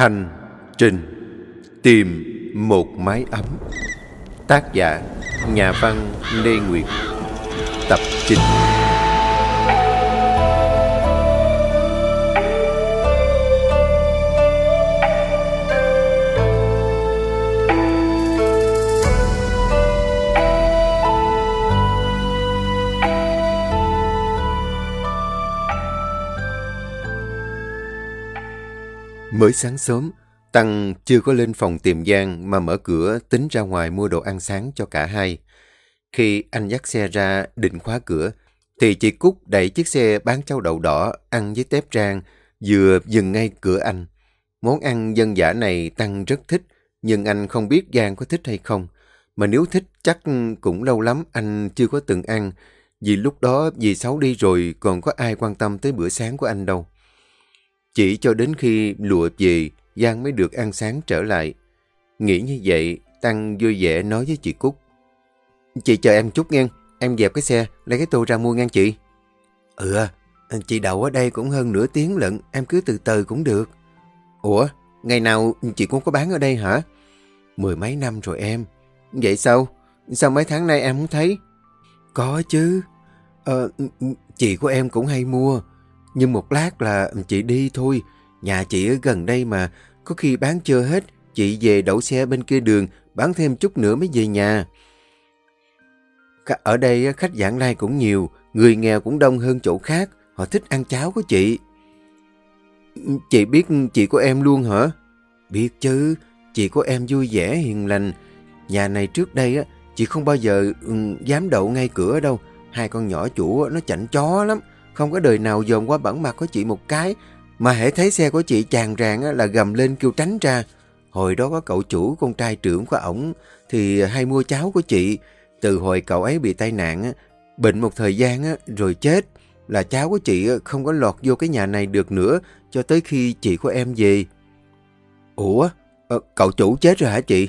Hành trình tìm một mái ấm. Tác giả Nhà văn Lê Nguyệt. Tập 9 Mới sáng sớm, Tăng chưa có lên phòng tìm Giang mà mở cửa tính ra ngoài mua đồ ăn sáng cho cả hai. Khi anh dắt xe ra định khóa cửa, thì chị Cúc đẩy chiếc xe bán cháo đậu đỏ ăn với tép rang vừa dừng ngay cửa anh. Món ăn dân dã này Tăng rất thích, nhưng anh không biết Giang có thích hay không. Mà nếu thích chắc cũng lâu lắm anh chưa có từng ăn, vì lúc đó dì Sáu đi rồi còn có ai quan tâm tới bữa sáng của anh đâu. Chỉ cho đến khi lụa về, Giang mới được ăn sáng trở lại. Nghĩ như vậy, Tăng vui vẻ nói với chị Cúc. Chị chờ em chút nghe, em dẹp cái xe, lấy cái tô ra mua ngang chị. Ừ, chị đậu ở đây cũng hơn nửa tiếng lận, em cứ từ từ cũng được. Ủa, ngày nào chị cũng có bán ở đây hả? Mười mấy năm rồi em. Vậy sao? Sao mấy tháng nay em không thấy? Có chứ. Ờ, chị của em cũng hay mua. Nhưng một lát là chị đi thôi. Nhà chị ở gần đây mà, có khi bán chưa hết, chị về đậu xe bên kia đường, bán thêm chút nữa mới về nhà. Ở đây khách giảng lai cũng nhiều, người nghèo cũng đông hơn chỗ khác, họ thích ăn cháo của chị. Ừ, chị biết chị của em luôn hả? Biết chứ, chị của em vui vẻ, hiền lành. Nhà này trước đây á, chị không bao giờ ừ, dám đậu ngay cửa đâu. Hai con nhỏ chủ nó chảnh chó lắm. Không có đời nào dòm qua bản mặt của chị một cái, mà hãy thấy xe của chị chàng ràng là gầm lên kêu tránh ra. Hồi đó có cậu chủ con trai trưởng của ổng thì hay mua cháo của chị. Từ hồi cậu ấy bị tai nạn, bệnh một thời gian rồi chết, là cháu của chị không có lọt vô cái nhà này được nữa cho tới khi chị của em về. Ủa, ờ, cậu chủ chết rồi hả chị?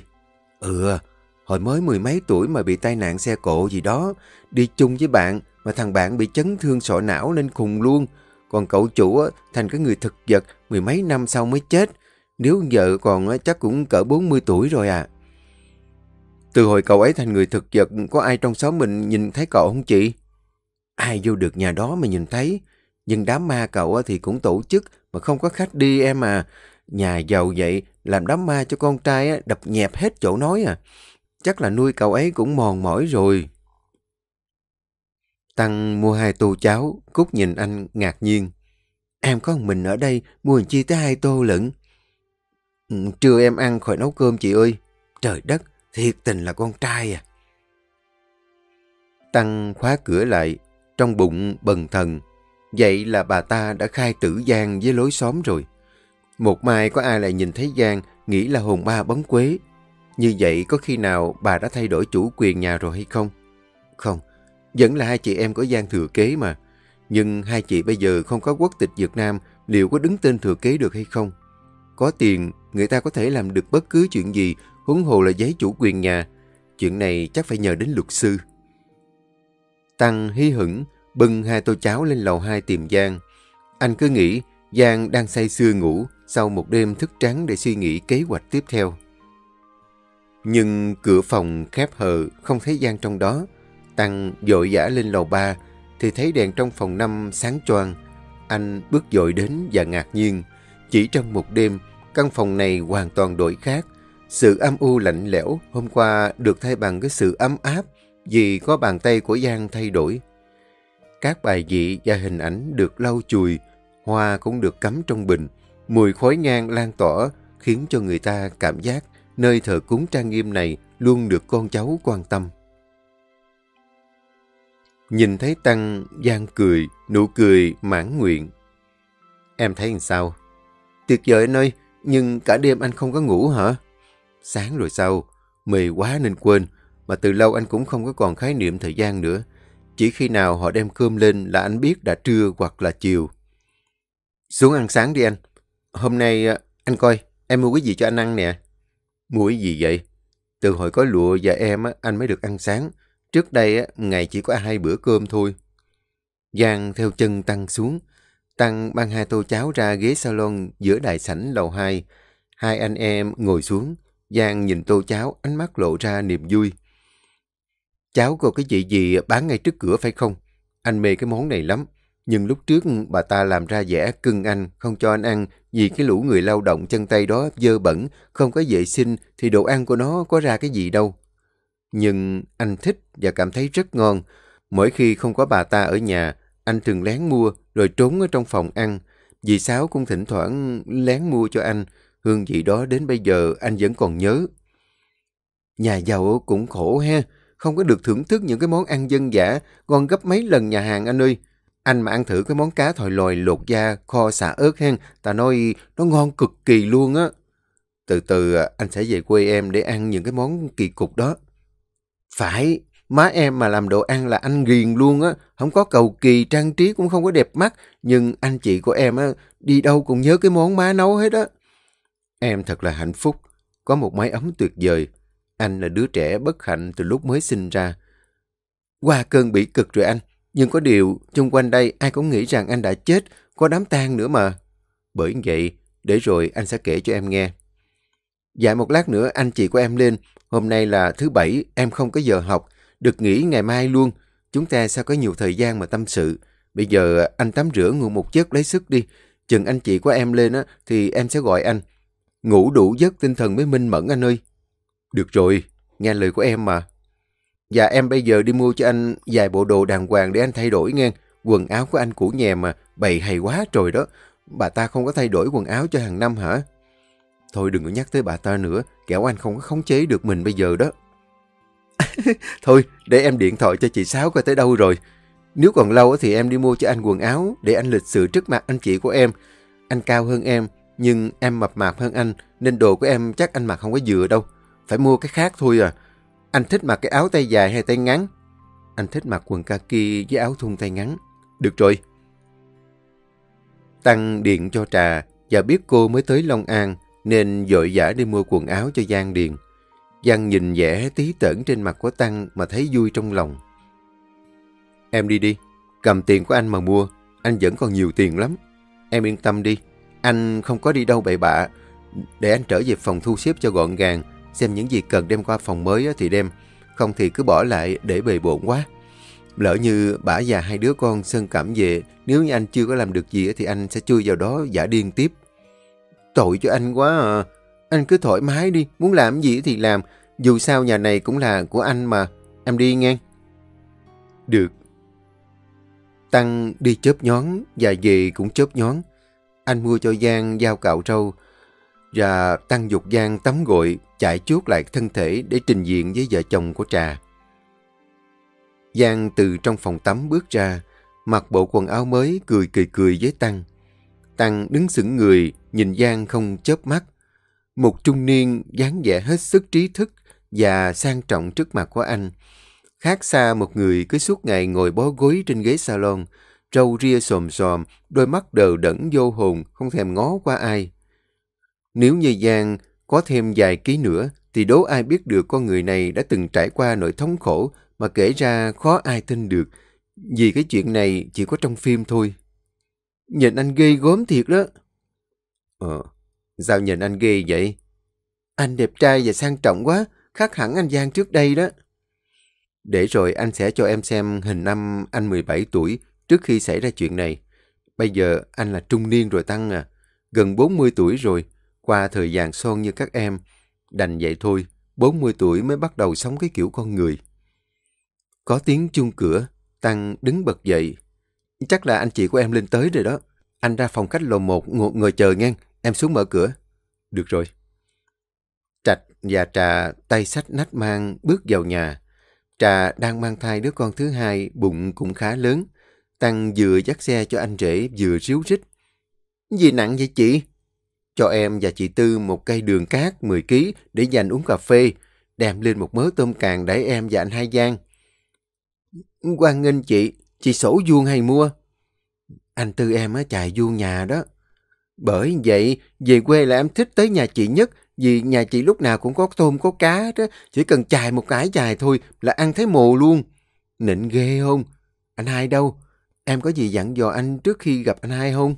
Ừ, hồi mới mười mấy tuổi mà bị tai nạn xe cộ gì đó, đi chung với bạn mà thằng bạn bị chấn thương sọ não nên khùng luôn. Còn cậu chủ thành cái người thực vật mười mấy năm sau mới chết. Nếu vợ còn chắc cũng cỡ 40 tuổi rồi à. Từ hồi cậu ấy thành người thực vật, có ai trong xóm mình nhìn thấy cậu không chị? Ai vô được nhà đó mà nhìn thấy. Nhưng đám ma cậu thì cũng tổ chức mà không có khách đi em à. Nhà giàu vậy, làm đám ma cho con trai đập nhẹp hết chỗ nói à. Chắc là nuôi cậu ấy cũng mòn mỏi rồi. Tăng mua hai tô cháo, Cúc nhìn anh ngạc nhiên. Em có một mình ở đây, mua chi tới hai tô lận. Ừ, trưa em ăn khỏi nấu cơm chị ơi. Trời đất, thiệt tình là con trai à. Tăng khóa cửa lại, trong bụng bần thần. Vậy là bà ta đã khai tử Giang với lối xóm rồi. Một mai có ai lại nhìn thấy Giang nghĩ là hồn ma bóng quế. Như vậy có khi nào bà đã thay đổi chủ quyền nhà rồi hay không? Không, vẫn là hai chị em có Giang thừa kế mà. Nhưng hai chị bây giờ không có quốc tịch Việt Nam, liệu có đứng tên thừa kế được hay không? Có tiền, người ta có thể làm được bất cứ chuyện gì, huống hồ là giấy chủ quyền nhà. Chuyện này chắc phải nhờ đến luật sư. Tăng hí hửng, bưng hai tô cháo lên lầu hai tìm Giang. Anh cứ nghĩ Giang đang say sưa ngủ sau một đêm thức trắng để suy nghĩ kế hoạch tiếp theo. Nhưng cửa phòng khép hờ, không thấy Giang trong đó. Tăng dội dã lên lầu ba thì thấy đèn trong phòng năm sáng choang. Anh bước dội đến và ngạc nhiên. Chỉ trong một đêm, căn phòng này hoàn toàn đổi khác. Sự âm u lạnh lẽo hôm qua được thay bằng cái sự ấm áp vì có bàn tay của Giang thay đổi. Các bài dị và hình ảnh được lau chùi, hoa cũng được cắm trong bình, mùi khói ngang lan tỏa khiến cho người ta cảm giác nơi thờ cúng trang nghiêm này luôn được con cháu quan tâm. Nhìn thấy Tăng, Giang cười, nụ cười mãn nguyện. Em thấy làm sao? Tuyệt vời anh ơi, nhưng cả đêm anh không có ngủ hả? Sáng rồi sao? Mệt quá nên quên, mà từ lâu anh cũng không có còn khái niệm thời gian nữa. Chỉ khi nào họ đem cơm lên là anh biết đã trưa hoặc là chiều. Xuống ăn sáng đi anh. Hôm nay à, anh coi, em mua cái gì cho anh ăn nè. Mua cái gì vậy? Từ hồi có lụa và em anh mới được ăn sáng. Trước đây ngày chỉ có hai bữa cơm thôi. Giang theo chân Tăng xuống. Tăng mang hai tô cháo ra ghế salon giữa đại sảnh lầu 2. Hai anh em ngồi xuống, Giang nhìn tô cháo, ánh mắt lộ ra niềm vui. cháo có cái gì gì bán ngay trước cửa phải không? Anh mê cái món này lắm. Nhưng lúc trước bà ta làm ra vẻ cưng anh, không cho anh ăn vì cái lũ người lao động chân tay đó dơ bẩn, không có vệ sinh thì đồ ăn của nó có ra cái gì đâu. Nhưng anh thích và cảm thấy rất ngon. Mỗi khi không có bà ta ở nhà, anh thường lén mua rồi trốn ở trong phòng ăn. Dì Sáu cũng thỉnh thoảng lén mua cho anh. Hương vị đó đến bây giờ anh vẫn còn nhớ. Nhà giàu cũng khổ ha, không có được thưởng thức những cái món ăn dân dã ngon gấp mấy lần nhà hàng anh ơi. Anh mà ăn thử cái món cá thòi lòi lột da, kho xả ớt hen, ta nói nó ngon cực kỳ luôn á. Từ từ à, anh sẽ về quê em để ăn những cái món kỳ cục đó. Phải, má em mà làm đồ ăn là anh ghiền luôn á, không có cầu kỳ, trang trí cũng không có đẹp mắt, nhưng anh chị của em á, đi đâu cũng nhớ cái món má nấu hết á. Em thật là hạnh phúc, có một mái ấm tuyệt vời. Anh là đứa trẻ bất hạnh từ lúc mới sinh ra. Qua cơn bị cực rồi anh, nhưng có điều, chung quanh đây ai cũng nghĩ rằng anh đã chết, có đám tang nữa mà. Bởi vậy, để rồi anh sẽ kể cho em nghe. Dạ một lát nữa anh chị của em lên, hôm nay là thứ bảy, em không có giờ học, được nghỉ ngày mai luôn. Chúng ta sao có nhiều thời gian mà tâm sự. Bây giờ anh tắm rửa ngủ một giấc lấy sức đi. Chừng anh chị của em lên á, thì em sẽ gọi anh. Ngủ đủ giấc tinh thần mới minh mẫn anh ơi. Được rồi, nghe lời của em mà. Dạ em bây giờ đi mua cho anh vài bộ đồ đàng hoàng để anh thay đổi nghe. Quần áo của anh cũ nhè mà, bày hay quá trời đó. Bà ta không có thay đổi quần áo cho hàng năm hả? Thôi đừng có nhắc tới bà ta nữa, kẻo anh không có khống chế được mình bây giờ đó. Thôi, để em điện thoại cho chị Sáu coi tới đâu rồi. Nếu còn lâu thì em đi mua cho anh quần áo để anh lịch sự trước mặt anh chị của em. Anh cao hơn em, nhưng em mập mạp hơn anh, nên đồ của em chắc anh mặc không có vừa đâu. Phải mua cái khác thôi à. Anh thích mặc cái áo tay dài hay tay ngắn? Anh thích mặc quần kaki với áo thun tay ngắn. Được rồi. Tăng điện cho trà và biết cô mới tới Long An nên dội dã đi mua quần áo cho Giang Điền. Giang nhìn vẻ tí tởn trên mặt của Tăng mà thấy vui trong lòng. Em đi đi, cầm tiền của anh mà mua, anh vẫn còn nhiều tiền lắm. Em yên tâm đi, anh không có đi đâu bậy bạ. Để anh trở về phòng thu xếp cho gọn gàng, xem những gì cần đem qua phòng mới thì đem, không thì cứ bỏ lại để bề bộn quá. Lỡ như bà già hai đứa con sơn cảm về, nếu như anh chưa có làm được gì thì anh sẽ chui vào đó giả điên tiếp. Tội cho anh quá à. Anh cứ thoải mái đi, muốn làm gì thì làm. Dù sao nhà này cũng là của anh mà. Em đi nghe. Được. Tăng đi chớp nhón và về cũng chớp nhón. Anh mua cho Giang dao cạo râu và Tăng dục Giang tắm gội chạy chuốt lại thân thể để trình diện với vợ chồng của Trà. Giang từ trong phòng tắm bước ra, mặc bộ quần áo mới cười cười cười với Tăng. Tăng đứng sững người, nhìn Giang không chớp mắt. Một trung niên dáng vẻ hết sức trí thức và sang trọng trước mặt của anh. Khác xa một người cứ suốt ngày ngồi bó gối trên ghế salon, râu ria xồm xòm, đôi mắt đờ đẫn vô hồn, không thèm ngó qua ai. Nếu như Giang có thêm vài ký nữa, thì đố ai biết được con người này đã từng trải qua nỗi thống khổ mà kể ra khó ai tin được. Vì cái chuyện này chỉ có trong phim thôi. Nhìn anh ghê gớm thiệt đó. Ờ, sao nhìn anh ghê vậy? Anh đẹp trai và sang trọng quá, khác hẳn anh Giang trước đây đó. Để rồi anh sẽ cho em xem hình năm anh 17 tuổi trước khi xảy ra chuyện này. Bây giờ anh là trung niên rồi Tăng à, gần 40 tuổi rồi, qua thời gian son như các em. Đành vậy thôi, 40 tuổi mới bắt đầu sống cái kiểu con người. Có tiếng chung cửa, Tăng đứng bật dậy. Chắc là anh chị của em lên tới rồi đó. Anh ra phòng khách lầu một ngồi, ngồi chờ ngang, em xuống mở cửa. Được rồi. Trạch và Trà tay sách nách mang bước vào nhà. Trà đang mang thai đứa con thứ hai, bụng cũng khá lớn. Tăng vừa dắt xe cho anh rể vừa ríu rít. Gì nặng vậy chị? Cho em và chị Tư một cây đường cát 10 kg để dành uống cà phê. Đem lên một mớ tôm càng để em và anh Hai Giang. Quan nghênh chị, chị sổ vuông hay mua? Anh Tư em á chạy vuông nhà đó. Bởi vậy, về quê là em thích tới nhà chị nhất, vì nhà chị lúc nào cũng có tôm có cá đó, chỉ cần chài một cái chài thôi là ăn thấy mồ luôn. Nịnh ghê không? Anh hai đâu? Em có gì dặn dò anh trước khi gặp anh hai không?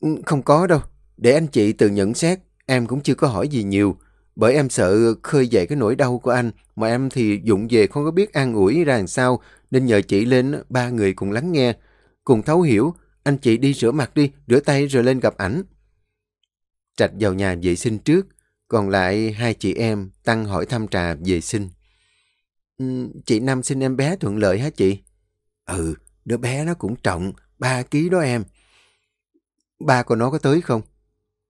Ừ, không có đâu, để anh chị tự nhận xét, em cũng chưa có hỏi gì nhiều, bởi em sợ khơi dậy cái nỗi đau của anh, mà em thì dụng về không có biết an ủi ra làm sao, nên nhờ chị lên ba người cùng lắng nghe, cùng thấu hiểu. Anh chị đi rửa mặt đi, rửa tay rồi lên gặp ảnh. Trạch vào nhà vệ sinh trước, còn lại hai chị em tăng hỏi thăm trà vệ sinh. Ừ, chị Năm sinh em bé thuận lợi hả chị? Ừ, đứa bé nó cũng trọng, 3 ký đó em. Ba của nó có tới không?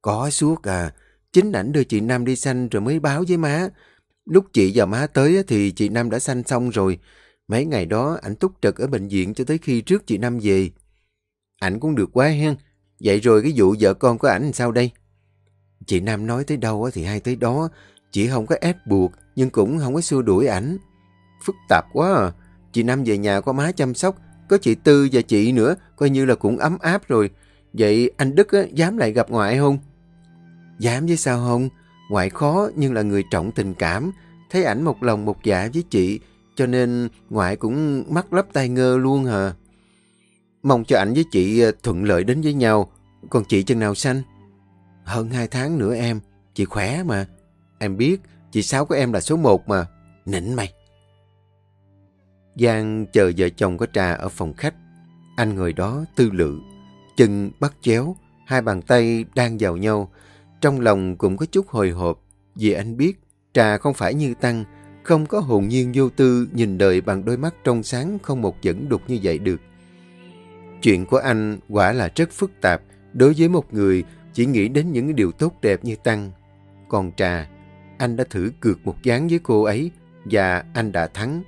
Có suốt à, chính ảnh đưa chị Năm đi sanh rồi mới báo với má. Lúc chị và má tới thì chị Năm đã sanh xong rồi. Mấy ngày đó ảnh túc trực ở bệnh viện cho tới khi trước chị Năm về. Ảnh cũng được quá hen. Vậy rồi cái vụ vợ con của ảnh sao đây? Chị Nam nói tới đâu thì hay tới đó. Chị không có ép buộc nhưng cũng không có xua đuổi ảnh. Phức tạp quá à. Chị Nam về nhà có má chăm sóc. Có chị Tư và chị nữa. Coi như là cũng ấm áp rồi. Vậy anh Đức á, dám lại gặp ngoại không? Dám với sao không? Ngoại khó nhưng là người trọng tình cảm. Thấy ảnh một lòng một dạ với chị. Cho nên ngoại cũng mắt lấp tay ngơ luôn hả? Mong cho ảnh với chị ờ, thuận lợi đến với nhau. Còn chị chừng nào sanh? Hơn hai tháng nữa em. Chị khỏe mà. Em biết, chị Sáu của em là số một mà. Nịnh mày. Giang chờ vợ chồng có trà ở phòng khách. Anh ngồi đó tư lự. Chân bắt chéo, hai bàn tay đang vào nhau. Trong lòng cũng có chút hồi hộp. Vì anh biết, trà không phải như Tăng, không có hồn nhiên vô tư nhìn đời bằng đôi mắt trong sáng không một dẫn đục như vậy được. Chuyện của anh quả là rất phức tạp đối với một người chỉ nghĩ đến những điều tốt đẹp như Tăng. Còn Trà, anh đã thử cược một gián với cô ấy và anh đã thắng.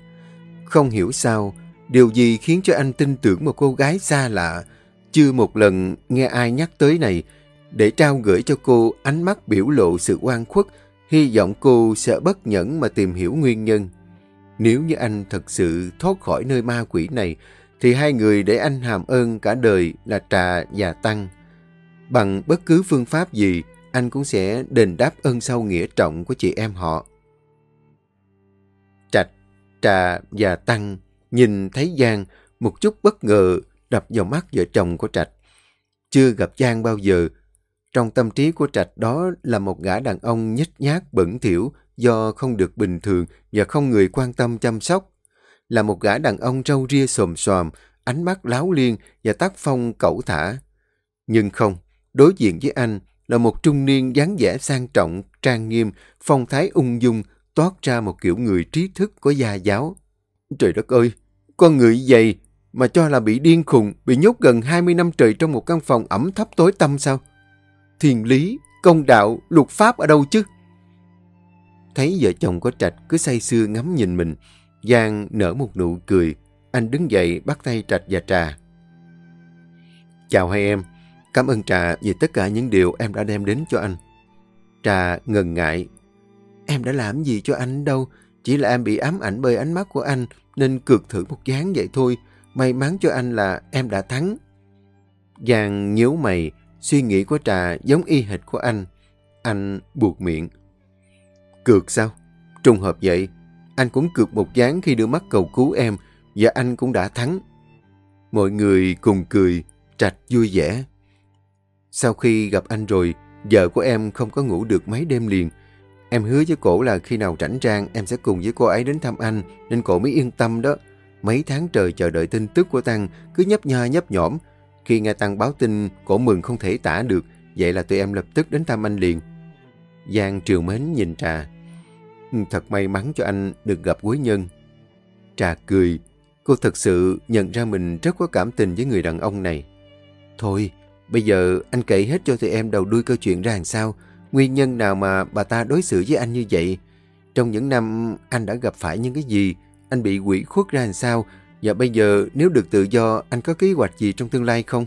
Không hiểu sao, điều gì khiến cho anh tin tưởng một cô gái xa lạ, chưa một lần nghe ai nhắc tới này, để trao gửi cho cô ánh mắt biểu lộ sự oan khuất, hy vọng cô sẽ bất nhẫn mà tìm hiểu nguyên nhân. Nếu như anh thật sự thoát khỏi nơi ma quỷ này, thì hai người để anh hàm ơn cả đời là Trà và Tăng. Bằng bất cứ phương pháp gì, anh cũng sẽ đền đáp ơn sâu nghĩa trọng của chị em họ. Trạch, Trà và Tăng nhìn thấy Giang một chút bất ngờ đập vào mắt vợ chồng của Trạch. Chưa gặp Giang bao giờ, trong tâm trí của Trạch đó là một gã đàn ông nhếch nhác bẩn thỉu do không được bình thường và không người quan tâm chăm sóc là một gã đàn ông râu ria xồm xoàm, ánh mắt láo liên và tác phong cẩu thả. Nhưng không, đối diện với anh là một trung niên dáng vẻ sang trọng, trang nghiêm, phong thái ung dung, toát ra một kiểu người trí thức có gia giáo. Trời đất ơi, con người dày mà cho là bị điên khùng, bị nhốt gần 20 năm trời trong một căn phòng ẩm thấp tối tăm sao? Thiền lý, công đạo, luật pháp ở đâu chứ? Thấy vợ chồng có trạch cứ say sưa ngắm nhìn mình, Giang nở một nụ cười. Anh đứng dậy bắt tay Trạch và Trà. Chào hai em. Cảm ơn Trà vì tất cả những điều em đã đem đến cho anh. Trà ngần ngại. Em đã làm gì cho anh đâu. Chỉ là em bị ám ảnh bởi ánh mắt của anh nên cược thử một dáng vậy thôi. May mắn cho anh là em đã thắng. Giang nhíu mày, suy nghĩ của Trà giống y hệt của anh. Anh buộc miệng. Cược sao? Trùng hợp vậy. Anh cũng cược một gián khi đưa mắt cầu cứu em và anh cũng đã thắng. Mọi người cùng cười, trạch vui vẻ. Sau khi gặp anh rồi, vợ của em không có ngủ được mấy đêm liền. Em hứa với cổ là khi nào rảnh rang em sẽ cùng với cô ấy đến thăm anh nên cổ mới yên tâm đó. Mấy tháng trời chờ đợi tin tức của Tăng cứ nhấp nha nhấp nhõm. Khi nghe Tăng báo tin, cổ mừng không thể tả được. Vậy là tụi em lập tức đến thăm anh liền. Giang triều mến nhìn Trà. Thật may mắn cho anh được gặp quý nhân. Trà cười, cô thật sự nhận ra mình rất có cảm tình với người đàn ông này. Thôi, bây giờ anh kể hết cho tụi em đầu đuôi câu chuyện ra làm sao. Nguyên nhân nào mà bà ta đối xử với anh như vậy? Trong những năm anh đã gặp phải những cái gì? Anh bị quỷ khuất ra làm sao? Và bây giờ nếu được tự do, anh có kế hoạch gì trong tương lai không?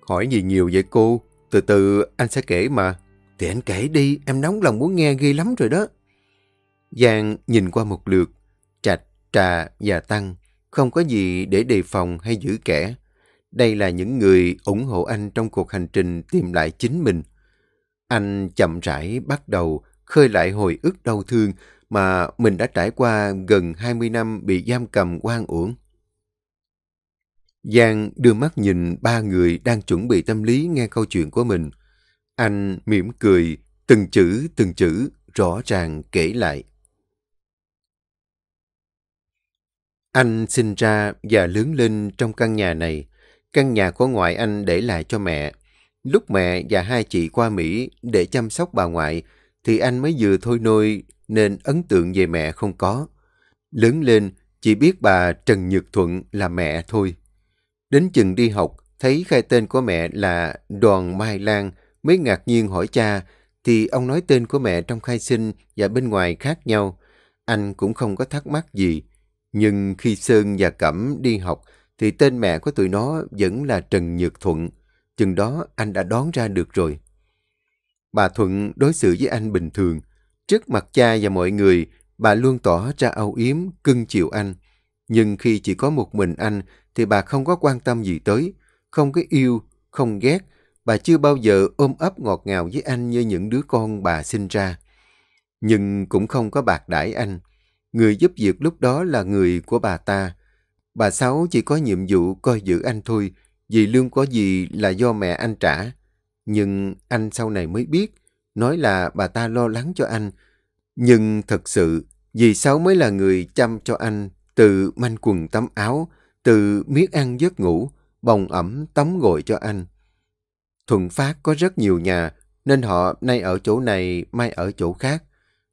Hỏi gì nhiều vậy cô? Từ từ anh sẽ kể mà. Thì anh kể đi, em nóng lòng muốn nghe ghê lắm rồi đó. Giang nhìn qua một lượt, trạch, trà và tăng, không có gì để đề phòng hay giữ kẻ. Đây là những người ủng hộ anh trong cuộc hành trình tìm lại chính mình. Anh chậm rãi bắt đầu khơi lại hồi ức đau thương mà mình đã trải qua gần 20 năm bị giam cầm quan uổng. Giang đưa mắt nhìn ba người đang chuẩn bị tâm lý nghe câu chuyện của mình. Anh mỉm cười, từng chữ từng chữ rõ ràng kể lại. Anh sinh ra và lớn lên trong căn nhà này. Căn nhà của ngoại anh để lại cho mẹ. Lúc mẹ và hai chị qua Mỹ để chăm sóc bà ngoại, thì anh mới vừa thôi nôi nên ấn tượng về mẹ không có. Lớn lên, chỉ biết bà Trần Nhật Thuận là mẹ thôi. Đến chừng đi học, thấy khai tên của mẹ là Đoàn Mai Lan, mới ngạc nhiên hỏi cha, thì ông nói tên của mẹ trong khai sinh và bên ngoài khác nhau. Anh cũng không có thắc mắc gì. Nhưng khi Sơn và Cẩm đi học, thì tên mẹ của tụi nó vẫn là Trần Nhược Thuận. Chừng đó anh đã đoán ra được rồi. Bà Thuận đối xử với anh bình thường. Trước mặt cha và mọi người, bà luôn tỏ ra âu yếm, cưng chiều anh. Nhưng khi chỉ có một mình anh, thì bà không có quan tâm gì tới. Không có yêu, không ghét. Bà chưa bao giờ ôm ấp ngọt ngào với anh như những đứa con bà sinh ra. Nhưng cũng không có bạc đãi anh. Người giúp việc lúc đó là người của bà ta. Bà Sáu chỉ có nhiệm vụ coi giữ anh thôi, vì lương có gì là do mẹ anh trả. Nhưng anh sau này mới biết, nói là bà ta lo lắng cho anh. Nhưng thật sự, dì Sáu mới là người chăm cho anh, từ manh quần tắm áo, từ miết ăn giấc ngủ, bồng ẩm tắm gội cho anh. Thuận Phát có rất nhiều nhà, nên họ nay ở chỗ này, mai ở chỗ khác.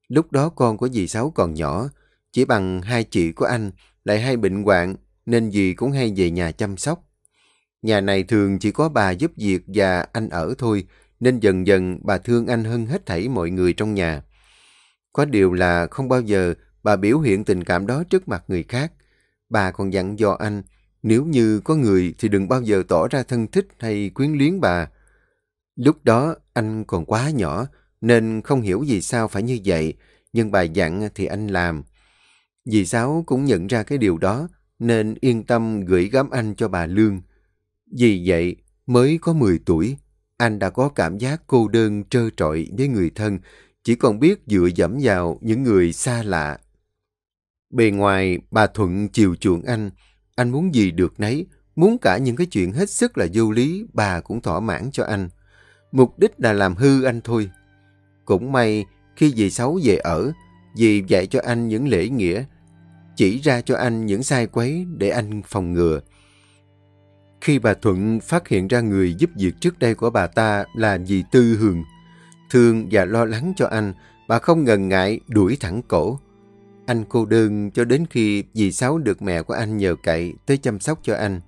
Lúc đó con của dì Sáu còn nhỏ, chỉ bằng hai chị của anh, lại hay bệnh hoạn, nên dì cũng hay về nhà chăm sóc. Nhà này thường chỉ có bà giúp việc và anh ở thôi, nên dần dần bà thương anh hơn hết thảy mọi người trong nhà. Có điều là không bao giờ bà biểu hiện tình cảm đó trước mặt người khác. Bà còn dặn dò anh, nếu như có người thì đừng bao giờ tỏ ra thân thích hay quyến luyến bà. Lúc đó anh còn quá nhỏ, nên không hiểu vì sao phải như vậy, nhưng bà dặn thì anh làm. Dì Sáu cũng nhận ra cái điều đó, nên yên tâm gửi gắm anh cho bà Lương. Vì vậy, mới có 10 tuổi, anh đã có cảm giác cô đơn trơ trọi với người thân, chỉ còn biết dựa dẫm vào những người xa lạ. Bề ngoài, bà Thuận chiều chuộng anh, anh muốn gì được nấy, muốn cả những cái chuyện hết sức là vô lý, bà cũng thỏa mãn cho anh. Mục đích là làm hư anh thôi. Cũng may, khi dì Sáu về ở, dì dạy cho anh những lễ nghĩa, chỉ ra cho anh những sai quấy để anh phòng ngừa. Khi bà Thuận phát hiện ra người giúp việc trước đây của bà ta là dì Tư Hường, thương và lo lắng cho anh, bà không ngần ngại đuổi thẳng cổ. Anh cô đơn cho đến khi dì Sáu được mẹ của anh nhờ cậy tới chăm sóc cho anh.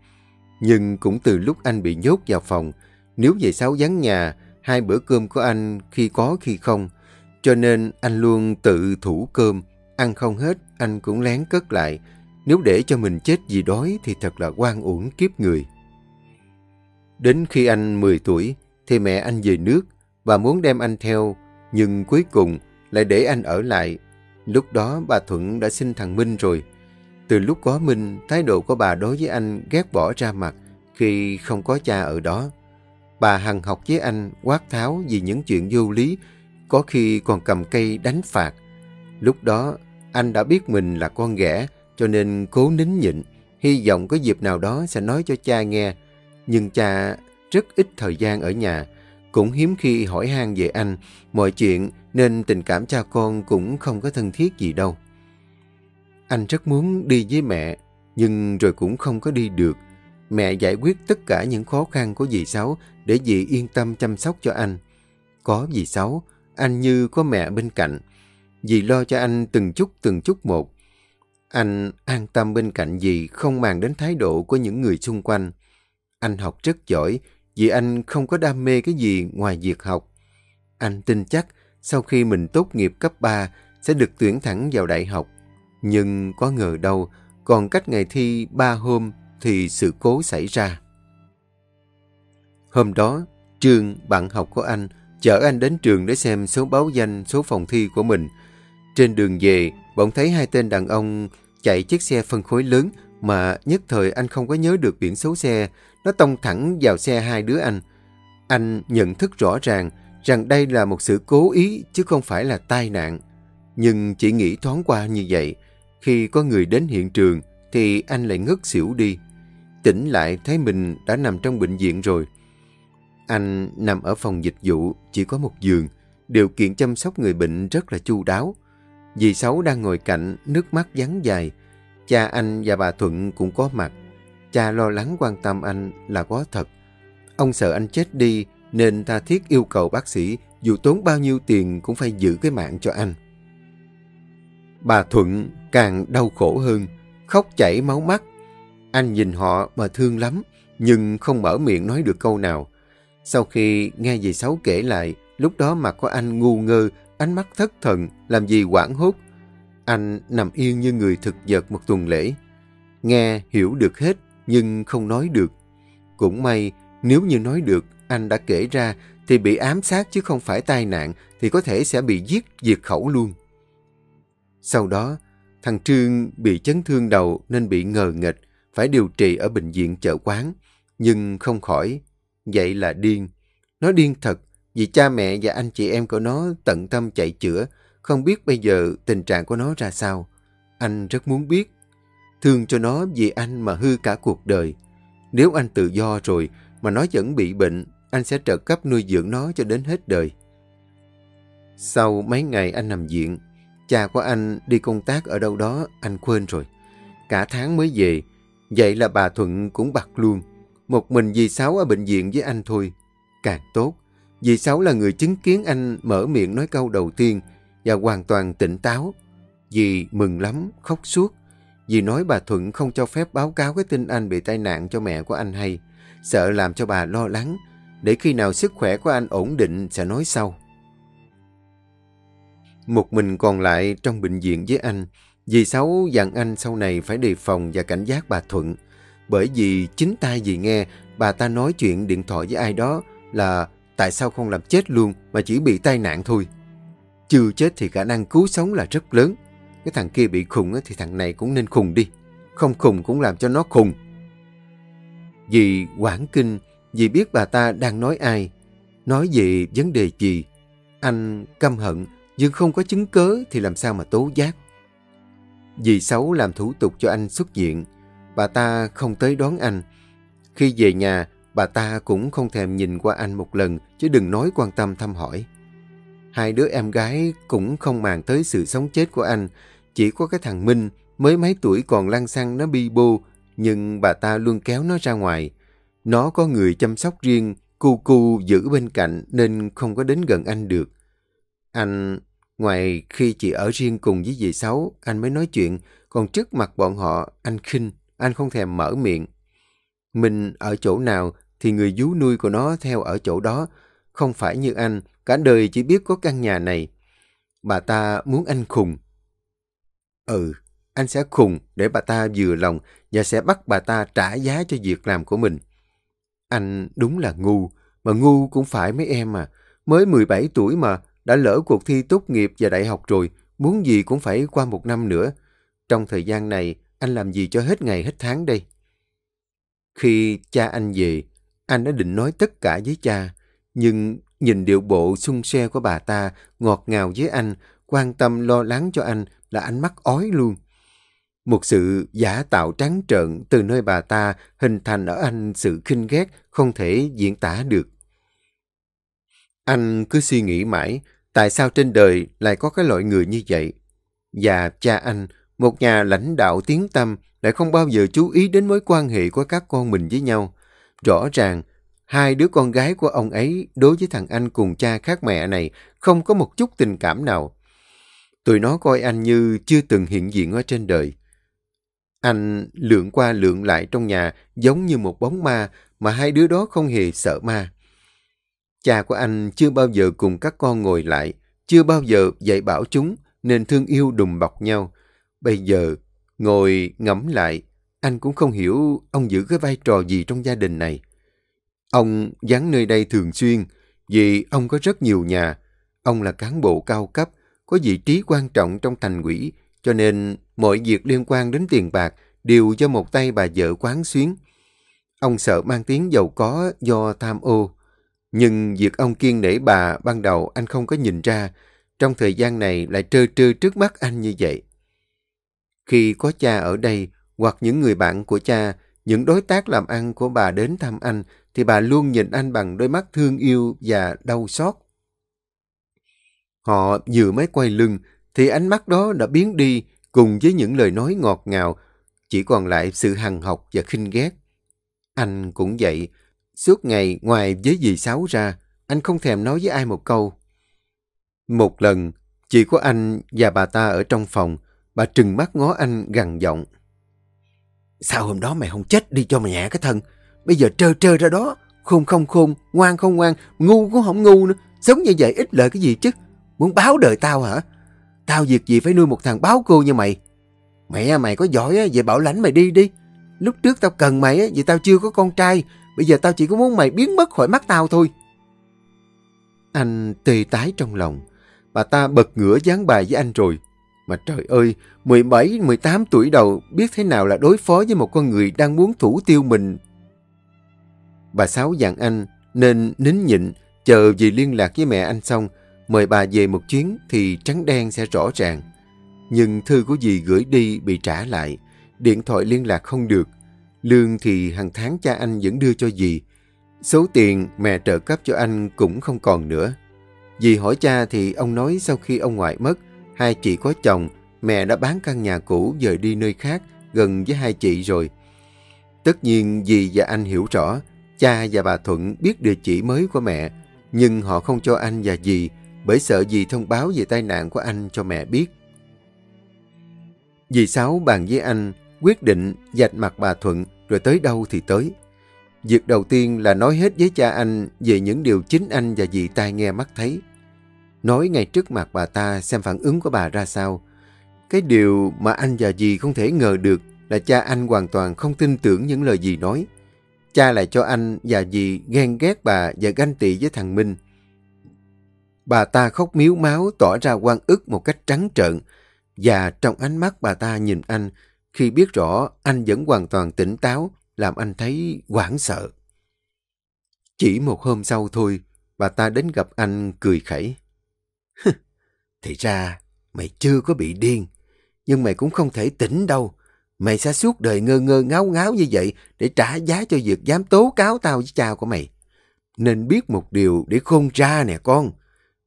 Nhưng cũng từ lúc anh bị nhốt vào phòng, nếu dì Sáu vắng nhà, hai bữa cơm của anh khi có khi không, cho nên anh luôn tự thủ cơm, ăn không hết, anh cũng lén cất lại. Nếu để cho mình chết vì đói thì thật là quan uổng kiếp người. Đến khi anh 10 tuổi thì mẹ anh về nước và muốn đem anh theo, nhưng cuối cùng lại để anh ở lại. Lúc đó bà Thuận đã sinh thằng Minh rồi. Từ lúc có Minh, thái độ của bà đối với anh ghét bỏ ra mặt khi không có cha ở đó. Bà hằng học với anh quát tháo vì những chuyện vô lý, có khi còn cầm cây đánh phạt. Lúc đó anh đã biết mình là con ghẻ, cho nên cố nín nhịn, hy vọng có dịp nào đó sẽ nói cho cha nghe. Nhưng cha rất ít thời gian ở nhà, cũng hiếm khi hỏi han về anh, mọi chuyện nên tình cảm cha con cũng không có thân thiết gì đâu. Anh rất muốn đi với mẹ, nhưng rồi cũng không có đi được. Mẹ giải quyết tất cả những khó khăn của dì Sáu để dì yên tâm chăm sóc cho anh. Có dì Sáu, anh như có mẹ bên cạnh. Dì lo cho anh từng chút từng chút một. Anh an tâm bên cạnh dì không màng đến thái độ của những người xung quanh. Anh học rất giỏi vì anh không có đam mê cái gì ngoài việc học. Anh tin chắc sau khi mình tốt nghiệp cấp 3 sẽ được tuyển thẳng vào đại học. Nhưng có ngờ đâu, còn cách ngày thi 3 hôm thì sự cố xảy ra. Hôm đó, Trương, bạn học của anh, chở anh đến trường để xem số báo danh, số phòng thi của mình. Trên đường về, bỗng thấy hai tên đàn ông chạy chiếc xe phân khối lớn mà nhất thời anh không có nhớ được biển số xe. Nó tông thẳng vào xe hai đứa anh. Anh nhận thức rõ ràng rằng đây là một sự cố ý chứ không phải là tai nạn. Nhưng chỉ nghĩ thoáng qua như vậy, khi có người đến hiện trường thì anh lại ngất xỉu đi. Tỉnh lại thấy mình đã nằm trong bệnh viện rồi. Anh nằm ở phòng dịch vụ, chỉ có một giường. Điều kiện chăm sóc người bệnh rất là chu đáo. Dì Sáu đang ngồi cạnh, nước mắt vắng dài. Cha anh và bà Thuận cũng có mặt. Cha lo lắng quan tâm anh là có thật. Ông sợ anh chết đi nên tha thiết yêu cầu bác sĩ dù tốn bao nhiêu tiền cũng phải giữ cái mạng cho anh. Bà Thuận càng đau khổ hơn, khóc chảy máu mắt. Anh nhìn họ mà thương lắm, nhưng không mở miệng nói được câu nào. Sau khi nghe dì Sáu kể lại, lúc đó mặt của anh ngu ngơ, ánh mắt thất thần, làm gì quảng hốt. Anh nằm yên như người thực vật một tuần lễ. Nghe hiểu được hết, nhưng không nói được. Cũng may, nếu như nói được, anh đã kể ra, thì bị ám sát chứ không phải tai nạn, thì có thể sẽ bị giết diệt khẩu luôn. Sau đó, thằng Trương bị chấn thương đầu nên bị ngờ nghịch, phải điều trị ở bệnh viện chợ quán, nhưng không khỏi. Vậy là điên. Nó điên thật, vì cha mẹ và anh chị em của nó tận tâm chạy chữa, không biết bây giờ tình trạng của nó ra sao. Anh rất muốn biết. Thương cho nó vì anh mà hư cả cuộc đời. Nếu anh tự do rồi mà nó vẫn bị bệnh, anh sẽ trợ cấp nuôi dưỡng nó cho đến hết đời. Sau mấy ngày anh nằm viện, cha của anh đi công tác ở đâu đó, anh quên rồi. Cả tháng mới về, vậy là bà Thuận cũng bật luôn. Một mình dì Sáu ở bệnh viện với anh thôi. Càng tốt, dì Sáu là người chứng kiến anh mở miệng nói câu đầu tiên và hoàn toàn tỉnh táo. Dì mừng lắm, khóc suốt. Dì nói bà Thuận không cho phép báo cáo cái tin anh bị tai nạn cho mẹ của anh hay. Sợ làm cho bà lo lắng, để khi nào sức khỏe của anh ổn định sẽ nói sau. Một mình còn lại trong bệnh viện với anh, dì Sáu dặn anh sau này phải đề phòng và cảnh giác bà Thuận. Bởi vì chính tai dì nghe bà ta nói chuyện điện thoại với ai đó là tại sao không làm chết luôn mà chỉ bị tai nạn thôi. Chưa chết thì khả năng cứu sống là rất lớn. Cái thằng kia bị khùng thì thằng này cũng nên khùng đi. Không khùng cũng làm cho nó khùng. Dì quảng kinh, dì biết bà ta đang nói ai, nói về vấn đề gì. Anh căm hận, nhưng không có chứng cớ thì làm sao mà tố giác. Dì Sáu làm thủ tục cho anh xuất viện, bà ta không tới đón anh. Khi về nhà, bà ta cũng không thèm nhìn qua anh một lần, chứ đừng nói quan tâm thăm hỏi. Hai đứa em gái cũng không màng tới sự sống chết của anh, chỉ có cái thằng Minh mới mấy tuổi còn lăng xăng nó bi bô, nhưng bà ta luôn kéo nó ra ngoài. Nó có người chăm sóc riêng, cu cu giữ bên cạnh nên không có đến gần anh được. Anh, ngoài khi chị ở riêng cùng với dì Sáu, anh mới nói chuyện, còn trước mặt bọn họ, anh khinh, anh không thèm mở miệng. Mình ở chỗ nào thì người vú nuôi của nó theo ở chỗ đó, không phải như anh, cả đời chỉ biết có căn nhà này. Bà ta muốn anh khùng. Ừ, anh sẽ khùng để bà ta vừa lòng và sẽ bắt bà ta trả giá cho việc làm của mình. Anh đúng là ngu, mà ngu cũng phải mấy em à Mới 17 tuổi mà, đã lỡ cuộc thi tốt nghiệp và đại học rồi, muốn gì cũng phải qua một năm nữa. Trong thời gian này, anh làm gì cho hết ngày hết tháng đây? Khi cha anh về, anh đã định nói tất cả với cha, nhưng nhìn điệu bộ sung xe của bà ta, ngọt ngào với anh, quan tâm lo lắng cho anh là anh mắc ói luôn. Một sự giả tạo trắng trợn từ nơi bà ta hình thành ở anh sự khinh ghét không thể diễn tả được. Anh cứ suy nghĩ mãi, tại sao trên đời lại có cái loại người như vậy? Và cha anh, một nhà lãnh đạo tiếng tâm, lại không bao giờ chú ý đến mối quan hệ của các con mình với nhau. Rõ ràng, hai đứa con gái của ông ấy đối với thằng anh cùng cha khác mẹ này không có một chút tình cảm nào. Tụi nó coi anh như chưa từng hiện diện ở trên đời. Anh lượn qua lượn lại trong nhà giống như một bóng ma mà hai đứa đó không hề sợ ma. Cha của anh chưa bao giờ cùng các con ngồi lại, chưa bao giờ dạy bảo chúng nên thương yêu đùm bọc nhau. Bây giờ, ngồi ngẫm lại, anh cũng không hiểu ông giữ cái vai trò gì trong gia đình này. Ông dán nơi đây thường xuyên vì ông có rất nhiều nhà. Ông là cán bộ cao cấp, có vị trí quan trọng trong thành quỹ cho nên mọi việc liên quan đến tiền bạc đều do một tay bà vợ quán xuyến. Ông sợ mang tiếng giàu có do tham ô. Nhưng việc ông kiên nể bà ban đầu anh không có nhìn ra, trong thời gian này lại trơ trơ trước mắt anh như vậy. Khi có cha ở đây, hoặc những người bạn của cha, những đối tác làm ăn của bà đến thăm anh, thì bà luôn nhìn anh bằng đôi mắt thương yêu và đau xót. Họ vừa mới quay lưng, thì ánh mắt đó đã biến đi cùng với những lời nói ngọt ngào, chỉ còn lại sự hằn học và khinh ghét. Anh cũng vậy, suốt ngày ngoài với dì Sáu ra, anh không thèm nói với ai một câu. Một lần, chỉ có anh và bà ta ở trong phòng, bà trừng mắt ngó anh gằn giọng. Sao hôm đó mày không chết đi cho mày nhẹ cái thân? Bây giờ trơ trơ ra đó, khôn không khôn, ngoan không ngoan, ngu cũng không ngu nữa. Sống như vậy ít lợi cái gì chứ? Muốn báo đời tao hả? Tao việc gì phải nuôi một thằng báo cô như mày? Mẹ à, mày có giỏi á, vậy bảo lãnh mày đi đi. Lúc trước tao cần mày á, vì tao chưa có con trai. Bây giờ tao chỉ có muốn mày biến mất khỏi mắt tao thôi. Anh tê tái trong lòng. Bà ta bật ngửa gián bài với anh rồi. Mà trời ơi, 17, 18 tuổi đầu biết thế nào là đối phó với một con người đang muốn thủ tiêu mình. Bà Sáu dặn anh nên nín nhịn, chờ vì liên lạc với mẹ anh xong, mời bà về một chuyến thì trắng đen sẽ rõ ràng. Nhưng thư của dì gửi đi bị trả lại, điện thoại liên lạc không được. Lương thì hàng tháng cha anh vẫn đưa cho dì. Số tiền mẹ trợ cấp cho anh cũng không còn nữa. Dì hỏi cha thì ông nói sau khi ông ngoại mất, hai chị có chồng, mẹ đã bán căn nhà cũ dời đi nơi khác, gần với hai chị rồi. Tất nhiên dì và anh hiểu rõ, cha và bà Thuận biết địa chỉ mới của mẹ, nhưng họ không cho anh và dì bởi sợ dì thông báo về tai nạn của anh cho mẹ biết. Dì Sáu bàn với anh, quyết định dạch mặt bà Thuận rồi tới đâu thì tới. Việc đầu tiên là nói hết với cha anh về những điều chính anh và dì tai nghe mắt thấy. Nói ngay trước mặt bà ta xem phản ứng của bà ra sao. Cái điều mà anh và dì không thể ngờ được là cha anh hoàn toàn không tin tưởng những lời dì nói. Cha lại cho anh và dì ghen ghét bà và ganh tị với thằng Minh. Bà ta khóc miếu máu tỏ ra quan ức một cách trắng trợn và trong ánh mắt bà ta nhìn anh khi biết rõ anh vẫn hoàn toàn tỉnh táo làm anh thấy hoảng sợ. Chỉ một hôm sau thôi, bà ta đến gặp anh cười khẩy. Thì ra, mày chưa có bị điên, nhưng mày cũng không thể tỉnh đâu. Mày sẽ suốt đời ngơ ngơ ngáo ngáo như vậy để trả giá cho việc dám tố cáo tao với cha của mày. Nên biết một điều để khôn ra nè con,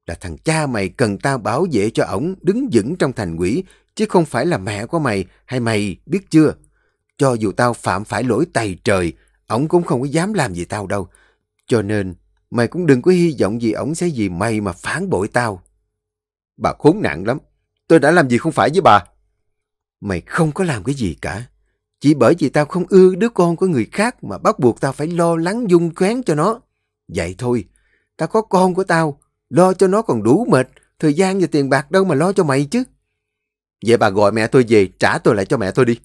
là thằng cha mày cần tao bảo vệ cho ổng đứng vững trong thành quỷ, chứ không phải là mẹ của mày hay mày, biết chưa? Cho dù tao phạm phải lỗi tày trời, ổng cũng không có dám làm gì tao đâu. Cho nên, mày cũng đừng có hy vọng gì ổng sẽ vì mày mà phản bội tao. Bà khốn nạn lắm. Tôi đã làm gì không phải với bà. Mày không có làm cái gì cả. Chỉ bởi vì tao không ưa đứa con của người khác mà bắt buộc tao phải lo lắng dung quén cho nó. Vậy thôi, tao có con của tao, lo cho nó còn đủ mệt, thời gian và tiền bạc đâu mà lo cho mày chứ. Vậy bà gọi mẹ tôi về, trả tôi lại cho mẹ tôi đi.